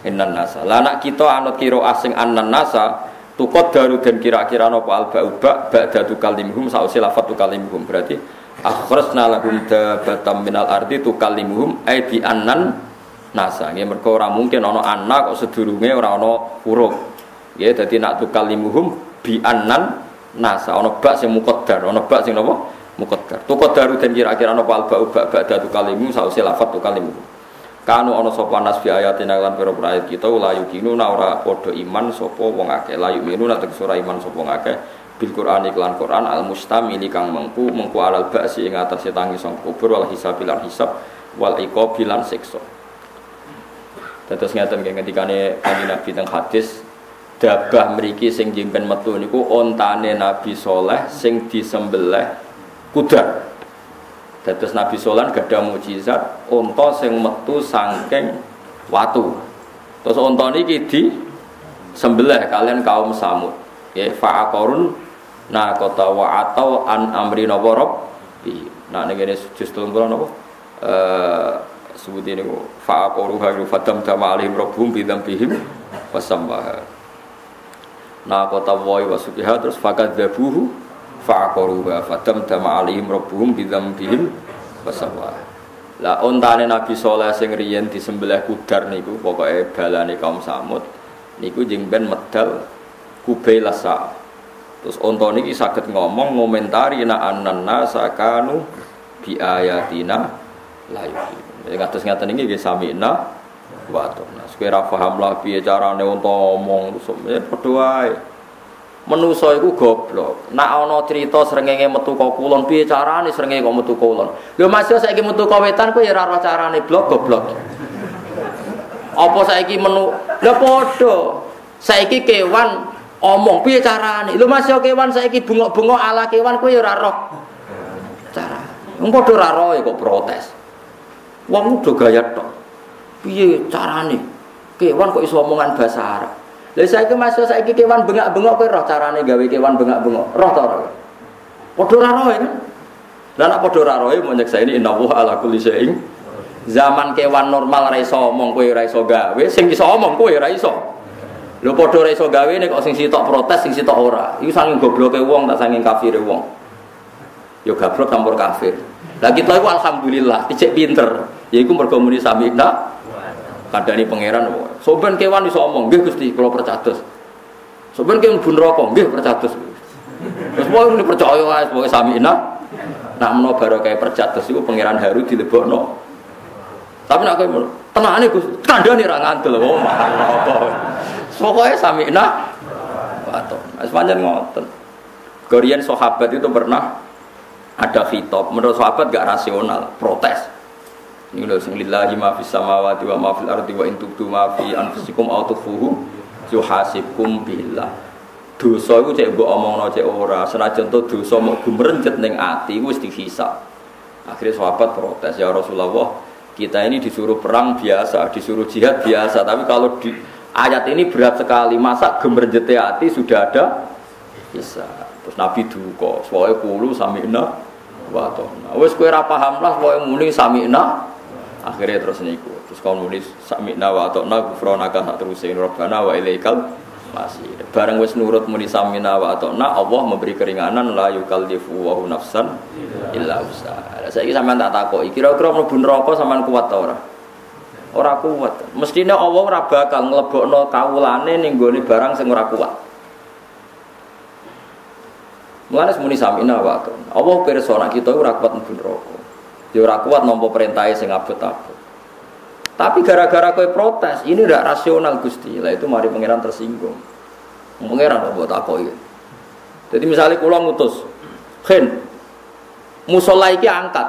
innan nasa. Lah nak kita anut qiraah sing anna nasa tukot daru dan kira-kira nopo al ba'u ba' ba'da tukallimuhum sause lafat tukallimuhum. Berarti akhrajna lahum dabatam minal ardi tukallimuhum ay bi annan nasa. Nggih mergo ora mungkin ana anak kok sedurunge ora ana huruf nggih dadi nak tukallimuhum bi annan nasa. Ana bak sing muqaddar ana bak sing napa? Muqaddar. Tuqaddaru den kira-kira ana fal ba'u bak ba'da tukalimu sause lafat tukalimu kanu ana sapa nas bi ayatina lan pira-pira ayat kita la yukinu ora padha iman sapa wong akeh. La yukinu nek iman sapa wong akeh bil Qur'an iklan Qur'an al mustamili kang mengku mengku alal ba'si ing atase tangi sang kubur wal hisab lan hisab wal lan siksa Terus ngeten nggih ngendikane kanjeng Nabi teng hadis dabah mriki sing jimpen metu niku ontane Nabi Soleh sing disembelih kuda. Terus Nabi Soleh gada mujizat onta sing metu sangking watu. Terus onta niki di sembelih kalian kaum Samud. Ya fa'aqarun na kota wa atau an amri napa rabbi. Nah ning kene justru kula napa? Eh sebut ini fa'aqaru ha fadam dama alaihim rabbuhum bihim wasambaha. Nah kota wa wa subiha terus fakat dabuhu fa'aqaru ha fadam dama alaihim rabbuhum bidam bihim wasambaha. Lah ontane Nabi Soleh sing riyen disembelih kudar niku pokoke balane kaum Samud niku jeng ben medal kubaila sa terus onto niki saged ngomong ngomentari na anan nasakanu bi ayatina la yuqin ya ngatus ngaten iki nggih samina wa atona kowe ra paham lah piye carane onto ngomong ya wae Menusa iku goblok. Nak ana cerita srengenge metu ka kulon, piye carane srengenge kok metu kulon? Lho Mas yo saiki metu ka wetan ya ora ora carane blok goblok. Apa saiki menu? Lah padha. Saiki kewan omong piye carane? Lho Mas yo kewan saiki bengok-bengok ala kewan kowe ya ora roh. Cara. Wong padha ora roh kok protes. Wong udah gaya tok. Piye carane? Kewan kok iso omongan bahasa Arab? Lah saiki Mas saiki kewan bengak-bengok kowe roh carane gawe kewan bengak-bengok. Roh ta ora? Padha ora roh kan? Lah nek padha ora roh mau nyeksa ini innahu ala kulli syai'in. Zaman kewan normal ora iso omong kowe ora iso gawe, sing iso omong kowe ora iso. Lho padha ora iso gawe nek kok sing sitok protes, sing sitok ora. Iku saking gobloke wong tak saking kafire wong. Yo gablok campur kafir. Lah kita iku alhamdulillah, dicek pinter. Yaiku mergo muni samina kadani pangeran soben kewan iso omong nggih Gusti kula percados soben kewan bun rokok nggih percados terus pokoke ini percaya wae pokoke samina nak menawa barokah percados iku pangeran haru dilebokno tapi nak kowe tenane Gus kandhane ra ngandel wong pokoke samina wis pancen ngoten. Korean sahabat itu pernah ada khitab menurut sahabat gak rasional protes. Ini lho sing lillahi ma fis samawati wa ma fil ardi wa in tubdu ma fi anfusikum aw tukhfuhu yuhasibkum billah. Dosa iku cek mbok omongno cek ora, senajan to dosa mau gumrencet ning ati wis dihisab. Akhirnya sahabat protes ya Rasulullah, kita ini disuruh perang biasa, disuruh jihad biasa, tapi kalau di ayat ini berat sekali, masa gemerjete hati sudah ada? Bisa. Terus Nabi duka, soalnya kulu sami'na wa ta'na. Wis kowe ora paham lah, soalnya muni sami'na akhirnya terus niku. Terus kaum nulis sami'na wa atokna gufronaka sak terusin robbana wa ilaikal masih bareng wis nurut muni samina wa atokna Allah memberi keringanan la yukallifu wa nafsan illa usaha saiki sampean tak takoki kira-kira mlebu neraka sampean kuat ta ora ora kuat mestine Allah ora bakal nglebokno kawulane ning gone barang sing ora kuat Mulane muni samina wa atokna Allah pirsa kita ora kuat mlebu neraka Ya ora kuat nampa perintahe sing abot-abot. Tapi gara-gara kowe protes, ini tidak rasional Gusti. Lah itu mari pangeran tersinggung. Pangeran kok mbok takoki. Jadi misalnya kula ngutus, "Khen, musola iki angkat."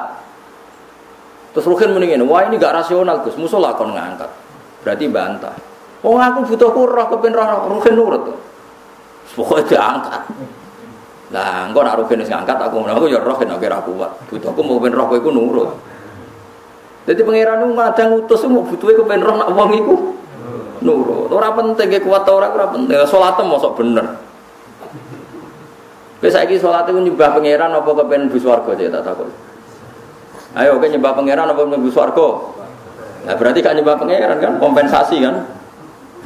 Terus Rukin mendingin, wah ini gak rasional Gus, musola kon ngangkat. Berarti bantah. Oh aku butuh kurang kepen roh, Rukin nurut. Pokoknya diangkat. Lah, engko nak rugen wis ngangkat aku aku ya roh nek ora kuat. Butuhku mau ben roh nurut. Jadi pangeran itu kadang ngutus mau butuhe ku ben roh nak wong iku nurut. Ora penting kuat ora ora penting. Salate mosok bener. Saiki salat iku nyembah pangeran apa kepen bu swarga cek tak takut. Ayo kowe nyembah pangeran apa bu swarga? Nah berarti kan nyembah pangeran kan kompensasi kan.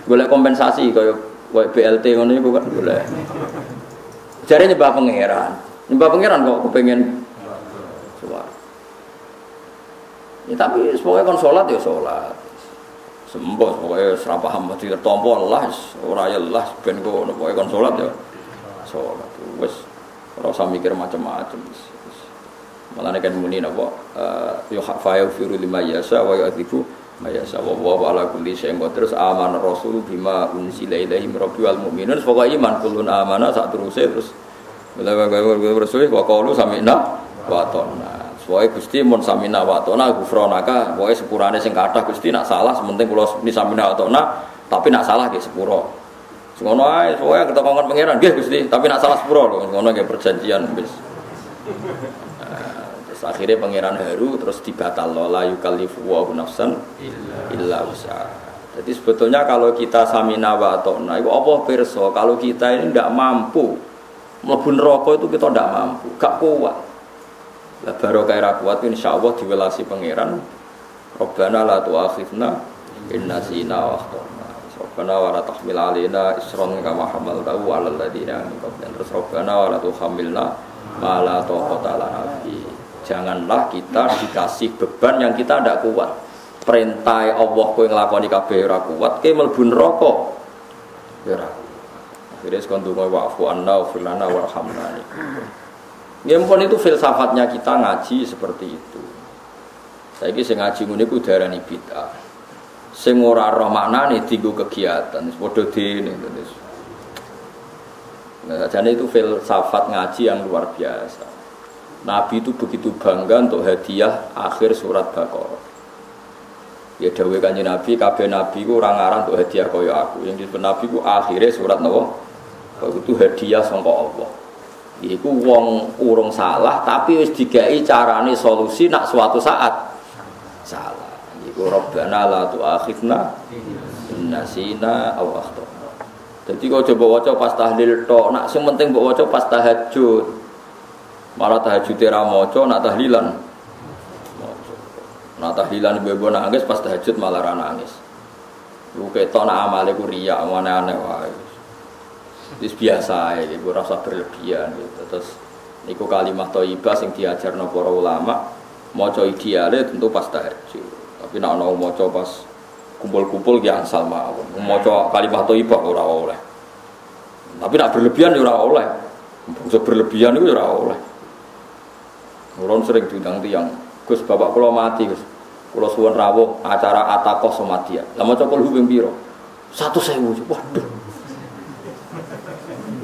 Boleh kompensasi kaya BLT ngono iku kan boleh. Jadi nyembah pangeran. Nyembah pangeran kok kepengen keluar. Ya, tapi pokoknya kon sholat ya sholat. Sembah pokoknya serapa hamba tidak tombol lah, orang ya lah, ben kono pokoknya kon sholat ya sholat. Wes rasa mikir macam-macam. Malah kan muni napa uh, yo fa yaghfiru lima yasa wa yu'dzibu mayasa wa wa ala kulli syai'in terus aman rasul bima unzila ilaihi rabbi wal mu'minun. Pokoke iman kullun amana sak teruse terus Rasul wa qalu sami'na wa ata'na. Pokoknya Gusti mun samina wa atona gufronaka. Pokoknya sepurane sing kathah Gusti nak salah sementing kula ni samina wa atona tapi nak salah nggih sepuro. Ngono ae pokoke ketokongkon pangeran nggih Gusti tapi nak salah sepuro ngono nggih perjanjian wis. Akhirnya pangeran Heru terus dibatal la yukallifu wa nafsan illa usaha. Jadi sebetulnya kalau kita samina wa atona itu apa perso kalau kita ini tidak mampu mlebu neraka itu kita tidak mampu, gak kuat. Lah baru kaya kuat insya Allah diwelasi pangeran. Rabbana la tu'akhidna in nasina wa akhtana. Rabbana wa la tahmil alaina isran kama hamaltahu 'alal ladzina min qablina. Terus Rabbana wa la tuhammilna ma la taqata lana Janganlah kita dikasih beban yang kita tidak kuat. Perintah Allah kowe nglakoni kabeh ora kuat, kowe mlebu neraka. Ya ora. Akhirnya sekontu wa'fu anna wa filana warhamna. Ngempon itu filsafatnya kita ngaji seperti itu. Saya kira ngaji ngene ku darani bid'ah. Sing ora roh maknane dienggo kegiatan, padha dene terus. Nah, jadi itu filsafat ngaji yang luar biasa. Nabi itu begitu bangga untuk hadiah akhir surat Baqarah. Ya dawe kanjeng Nabi, kabeh Nabi ku orang ngarang untuk hadiah kaya aku. Yang disebut Nabi ku akhirnya surat napa? Itu hadiah sangka Allah. Iku wong urung salah tapi wis digai carane solusi nak suatu saat salah. Iku Rabbana la tu'akhidna nasina aw akhtana. Dadi kok coba waca pas tahlil nak sing penting mbok waca pas tahajud. Malah tahajud ra maca nak tahlilan. Nak tahlilan bebo nangis pas tahajud malah ra nangis. Lu ketok nak amale ku riya aneh-aneh wae. Itu biasa ya, gue rasa berlebihan gitu. Terus niku kalimat toibah sing diajar para ulama, maca idealnya tentu pas tahajud. Tapi nak mau maca pas kumpul-kumpul ya asal mawon. Maca kalimat toibah ora oleh. Tapi nak berlebihan ya ora oleh. Berlebihan itu ya ora oleh. Ulun sering diundang tiang, Gus bapak kula mati Gus. Kula suwun rawuh acara atakoh somatia. Lah maca kul ping pira? Satu sewu. Waduh.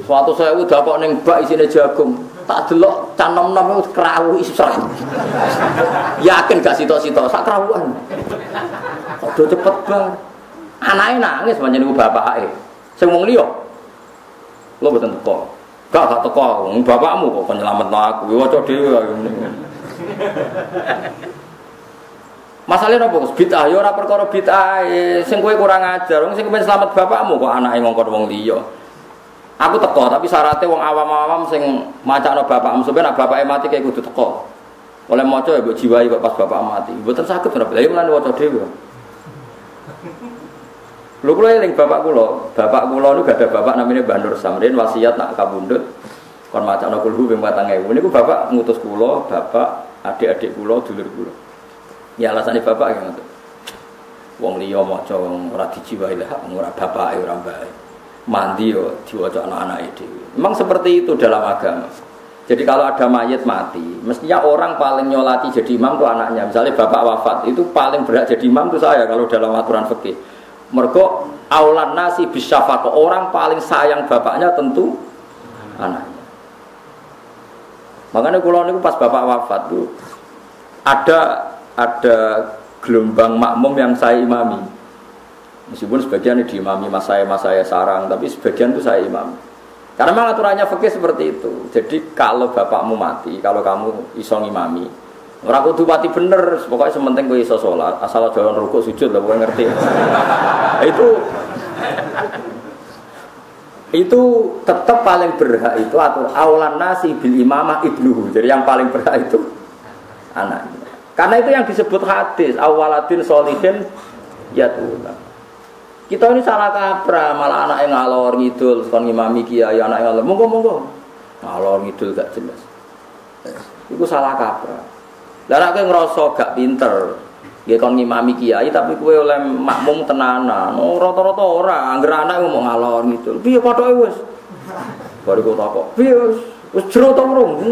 Suatu saya udah kok neng bak isine jagung. Tak delok can nom nom kerawu isra. Yakin gak sitok-sitok sak kerawuan. Udah cepet banget. Anaknya nangis banyak nih bapake. Sing wong liya. Lo boten teko. Gak gak teko, wong bapakmu kok penyelamat aku. Ya waca dhewe Masalahnya apa? Bid'ah ya ora perkara bid'ah. Sing kowe kurang ajar, wong sing selamat bapakmu kok anake ngongkon wong liya. Aku teko, tapi syaratnya wong awam-awam sing macakno bapak sebenarnya bapak mati kayak kudu teko. Oleh maca ya mbok jiwai kok pas bapak mati. Mboten saged ora beli mulane waca dhewe. Lho kula eling bapak kula, bapak kula gak ada bapak namanya Bandur Samrin wasiat nak kabundut kon macakno kulhu ping 4000. Niku bapak ngutus kula, bapak adik-adik kula, dulur kula. Ya alasane bapak ngoten. Wong liya maca ora dijiwai lah, ora bapake ora mbake mandi yo diwaca anak-anak itu. Memang seperti itu dalam agama. Jadi kalau ada mayat mati, mestinya orang paling nyolati jadi imam itu anaknya. Misalnya bapak wafat, itu paling berat jadi imam itu saya kalau dalam aturan fikih. Mergo aulan nasi bisa orang paling sayang bapaknya tentu anaknya. Makanya kalau ini pas bapak wafat itu ada ada gelombang makmum yang saya imami. Meskipun sebagian diimami mas saya, mas saya sarang, tapi sebagian itu saya imam. Karena memang aturannya fakir seperti itu. Jadi kalau bapakmu mati, kalau kamu isong imami, orang kudu mati bener, pokoknya sementing gue iso sholat, asal jalan rukuk sujud lah, pokoknya ngerti. itu itu tetap paling berhak itu atau awalan nasi bil imamah ibnu jadi yang paling berhak itu anaknya karena itu yang disebut hadis awaladin solihin ya Tuhan kita ini salah kaprah, malah anak yang ngalor ngidul, kon ngimami kiai anak yang ngalor, monggo monggo, ngalor ngidul gak jelas. Itu salah kaprah. Lah nek ngerasa gak pinter, ya kon ngimami kiai tapi kowe oleh makmum tenanan. Oh, rata-rata ora, anggere anak ngomong ngalor gitu. Piye pathoke wis? Baru kok takok. Piye wis? Wis jero ta urung?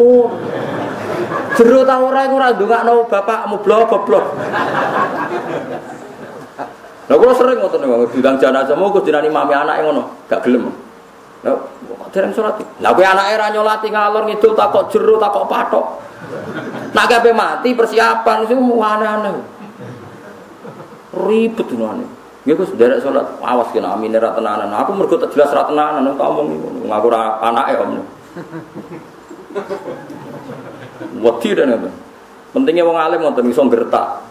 Jero ta ora iku ora ndongakno bapakmu blok blok. Lah kula sering ngoten niku bilang jenazah mau Gus dinani mami anake ngono, gak gelem. Lah dereng salat. Lah kowe anake ra nyolati ngalor ngidul takok jero takok patok. Nak kabeh mati persiapan sing aneh-aneh. Ribet ngono. Nggih Gus derek salat awas kena amine ra tenanan. Aku mergo tak jelas ra tenanan tak omong niku. Ngaku ra anake om. Wedi dan apa? Pentingnya wong alim ngoten iso gertak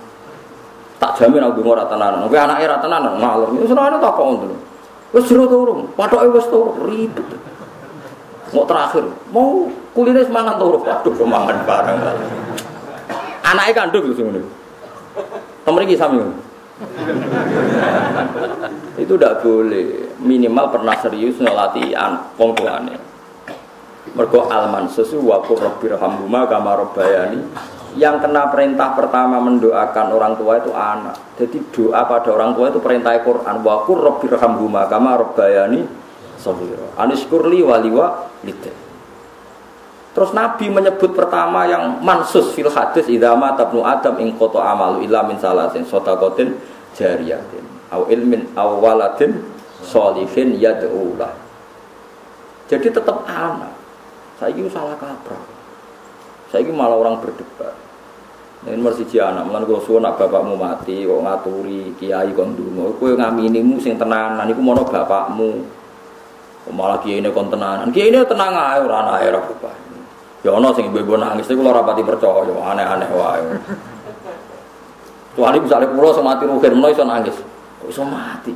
tak jamin aku ora tenanan. Kowe anake ra tenanan ngalor. Wis ana tak kok ngono. Wis jero turun, patoke wis turun, ribet. Mau terakhir, mau kuliner semangat turun, waduh semangat bareng. Anaknya kandung lho ngono. Temen iki sami. itu tidak boleh minimal pernah serius ngelatihan wong tuane mergo alman sesu wa qur rabbirhamhuma kama rabbayani yang kena perintah pertama mendoakan orang tua itu anak. Jadi doa pada orang tua itu perintah Quran. Wa qur rabbirhamhuma kama rabbayani shaghira. Aniskurli waliwa lite. Terus Nabi menyebut pertama yang mansus fil hadis idama tabnu adam ing koto amalu illa min salasin sotakotin jariyatin au ilmin au waladin solihin yad'ulah. Jadi tetap anak. Saya ini salah kaprah. Saya ini malah orang berdebat. Ini masih anak, malah gue nak bapakmu mati, kok ngaturi kiai kon dungo, kue ngaminimu sing tenanan, iku mono bapakmu. Malah kiai ini kon tenanan, kiai ini tenang aja, orang anak era bapak. Ya ono sing ibu-ibu nangis, itu kalau rapati percaya, aneh-aneh wae. Kecuali misalnya pulau sama mati rugen, mau iso nangis, kok iso mati.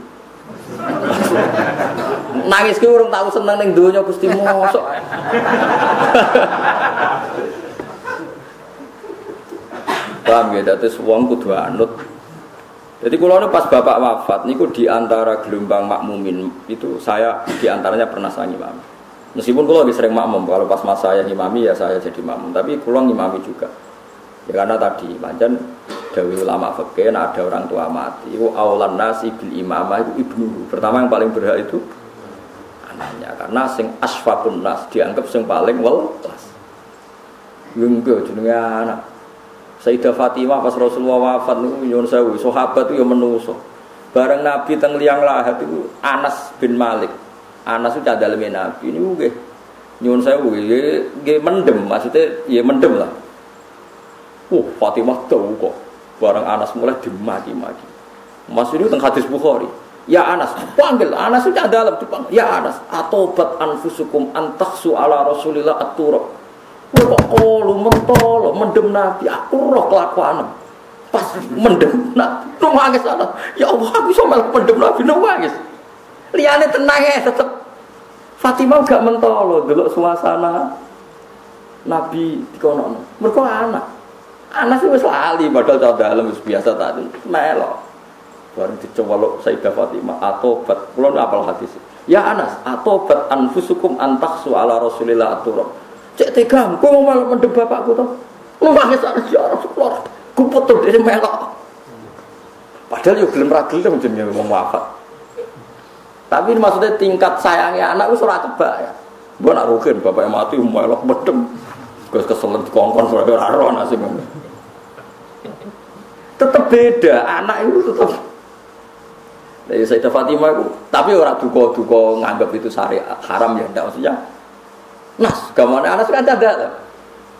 nangis ki urung tahu seneng ning donya Gusti mosok. Paham ya, dadi wong kudu anut. Jadi kalau pas bapak wafat, niku di antara gelombang makmumin itu saya di antaranya pernah saya ngimam. Meskipun kalau lebih sering makmum, kalau pas masa saya ngimami ya saya jadi makmum, tapi pulang ngimami juga. Ya karena tadi, macam dari ulama fakir, ada orang tua mati, itu awalan nasi bil imamah itu ibnu. Pertama yang paling berhak itu anaknya, karena sing asfakun nas dianggap sing paling welas. Enggak, jenenge anak. Sayyidah Fatimah pas Rasulullah wafat niku nyuwun sewu, sahabat ya menuso. Bareng Nabi teng liang lahat itu Anas bin Malik. Anas itu cadaleme Nabi niku nggih nyuwun sewu nggih mendem, maksudnya ya mendem lah. Uh, Fatimah tahu kok. Bareng Anas mulai dimaki-maki. Mas ini teng hadis Bukhari. Ya Anas, panggil Anas itu dalam dipanggil. Ya Anas, atobat anfusukum antaksu ala Rasulillah at-turab Kowe kok mentol, mendem Nabi, aku roh kelakuan. Pas mendem Nabi, nangis ana. Ya Allah, aku iso melu mendem Nabi nangis. Liyane tenang ya tetep Fatimah gak mentol delok suasana Nabi dikono. Mergo anak. Anak sih wis lali padahal dalem wis biasa tadi. Melo. Bareng dicocolok Sayyidah Fatimah atobat. Kula apal hadis. Ya Anas, atobat anfusukum antaksu ala Rasulillah aturab. Cek tega, kau mau malah mendem bapakku tuh. Nangis aja ya Rasulullah. Ku putus dari melok. Padahal yuk gelem ragil tuh jenenge wong wafat. Tapi maksudnya tingkat sayangnya anak itu surat kebak ya. Gue nak rugen yang mati melok mendem. Gue keselet kongkon soalnya raro nasi Tetap beda, anak itu tetap Dari Sayyidah Fatimah itu, tapi orang duko-duko nganggap itu syariat haram ya, enggak maksudnya Nas, gamane anas kan ada.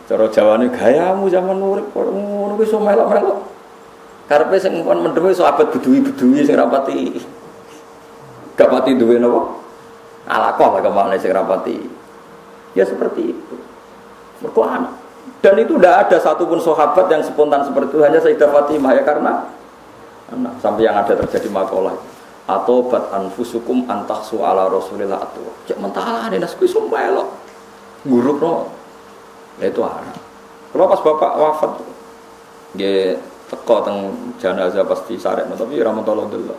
Cara Jawane gayamu zaman urip ngono kuwi iso melok-melok. Karepe sing pun mendem iso abad bedui-bedui sing rapati duwe napa? Alaqah lah ke mana sing rapati. Ya seperti itu. Mergo. Dan itu tidak ada satupun sahabat yang spontan seperti itu hanya Sayyidah Fatimah ya karena anak sampai yang ada terjadi makalah atau bat anfusukum antahsu ala rasulillah atau cek mentah nih nasku sumpah buruk no itu anak. Kalau pas bapak wafat? Dia teko teng jenazah pasti no, tapi ramon tolong dulu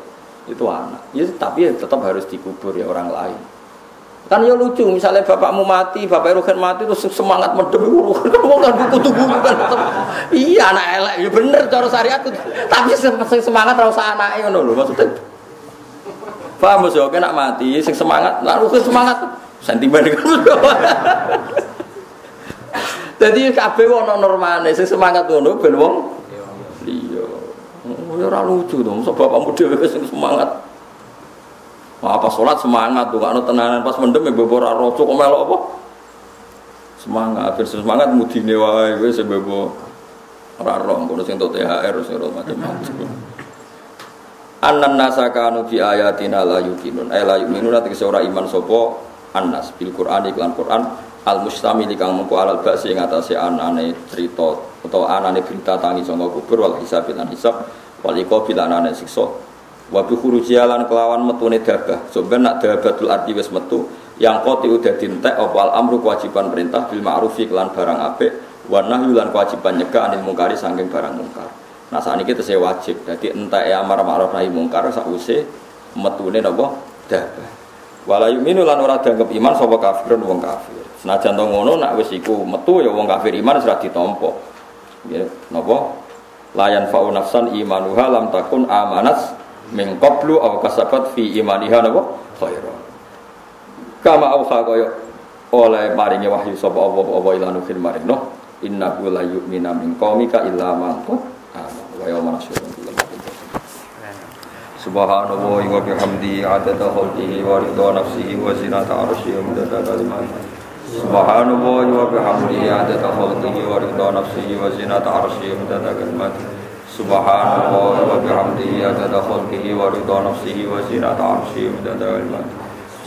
itu anak. Ya tapi ya tetap harus dikubur ya orang lain. Kan ya lucu misalnya bapakmu mati bapak Ruhen mati terus semangat mendem. Ruhen kan mau kan kudu kan iya anak elek. Ya bener cara syariat tapi semangat ora usah anake ngono maksudnya. Paham bos oke nak mati sing semangat lalu sing semangat sentimen jadi kabeh ono normane sing semangat ngono ben wong iya oh, ya ora lucu dong sebab bapakmu dhewe sing semangat Wah, pas sholat semangat tuh, karena tenanan pas mendem ya bebo raro kok melok apa? Semangat, biar semangat mudine wae wis bebo raro, ngono sing untuk THR sing macam-macam. Anan nasakanu bi ayatina la yuqinun. Eh la yuqinun ati ora iman sapa annas bil Qur'an iklan Qur'an al mustamil kang mengko alal ba'si ing atase anane cerita utawa anane berita tangi sanga kubur wal hisab lan hisab wal iqabil anane siksa. Wa bi kelawan metune dabah. Sampeyan nak dabatul arti wis metu yang koti udah dintek opal amru kewajiban perintah bil ma'rufi kelan barang apik wa nahyu lan kewajiban nyegah anil mungkari saking barang mungkar. Nah saat ini kita wajib. Jadi entek ya amar ma'ruf nahi mungkar sause metune napa? Dabah wala yu'minu lan ora dianggap iman sapa kafirun wong kafir. Senajan to ngono nak wis iku metu ya wong kafir iman ora ditampa ya napa? Layan fa'u nafsan imanuha lam takun amanas min qablu aw kasabat fi imaniha napa? Khairan kama auha kaya oleh maringi wahyu sapa apa apa ila nuhin maringno innahu la yu'mina min qaumika illa man qad wa yawma nasyurun Subhanallah wa bihamdi adada khalqihi wa ridha nafsihi wa zinata arsyihi wa midada kalimatihi Subhanallah wa bihamdi adada khalqihi wa ridha nafsihi wa zinata arsyihi wa midada kalimatihi Subhanallah wa bihamdihi adada khalqihi wa ridha nafsihi wa zinata arsyihi wa midada kalimatihi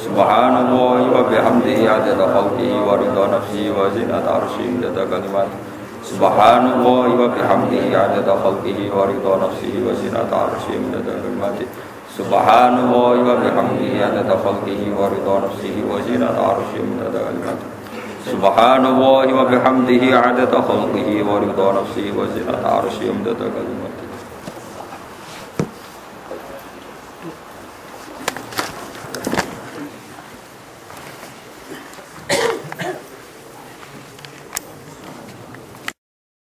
Subhanallah wa bihamdihi adada khalqihi wa ridha nafsihi wa zinata arsyihi wa midada kalimatihi Subhanallah wa bihamdihi adada khalqihi wa ridha nafsihi wa zinata arsyihi wa midada kalimatihi Subhanallah wa bihamdihi adada khalqihi wa ridha nafsihi wa zinata arsyihi wa midada kalimatihi Subhanallah wa bihamdihi adada khalqihi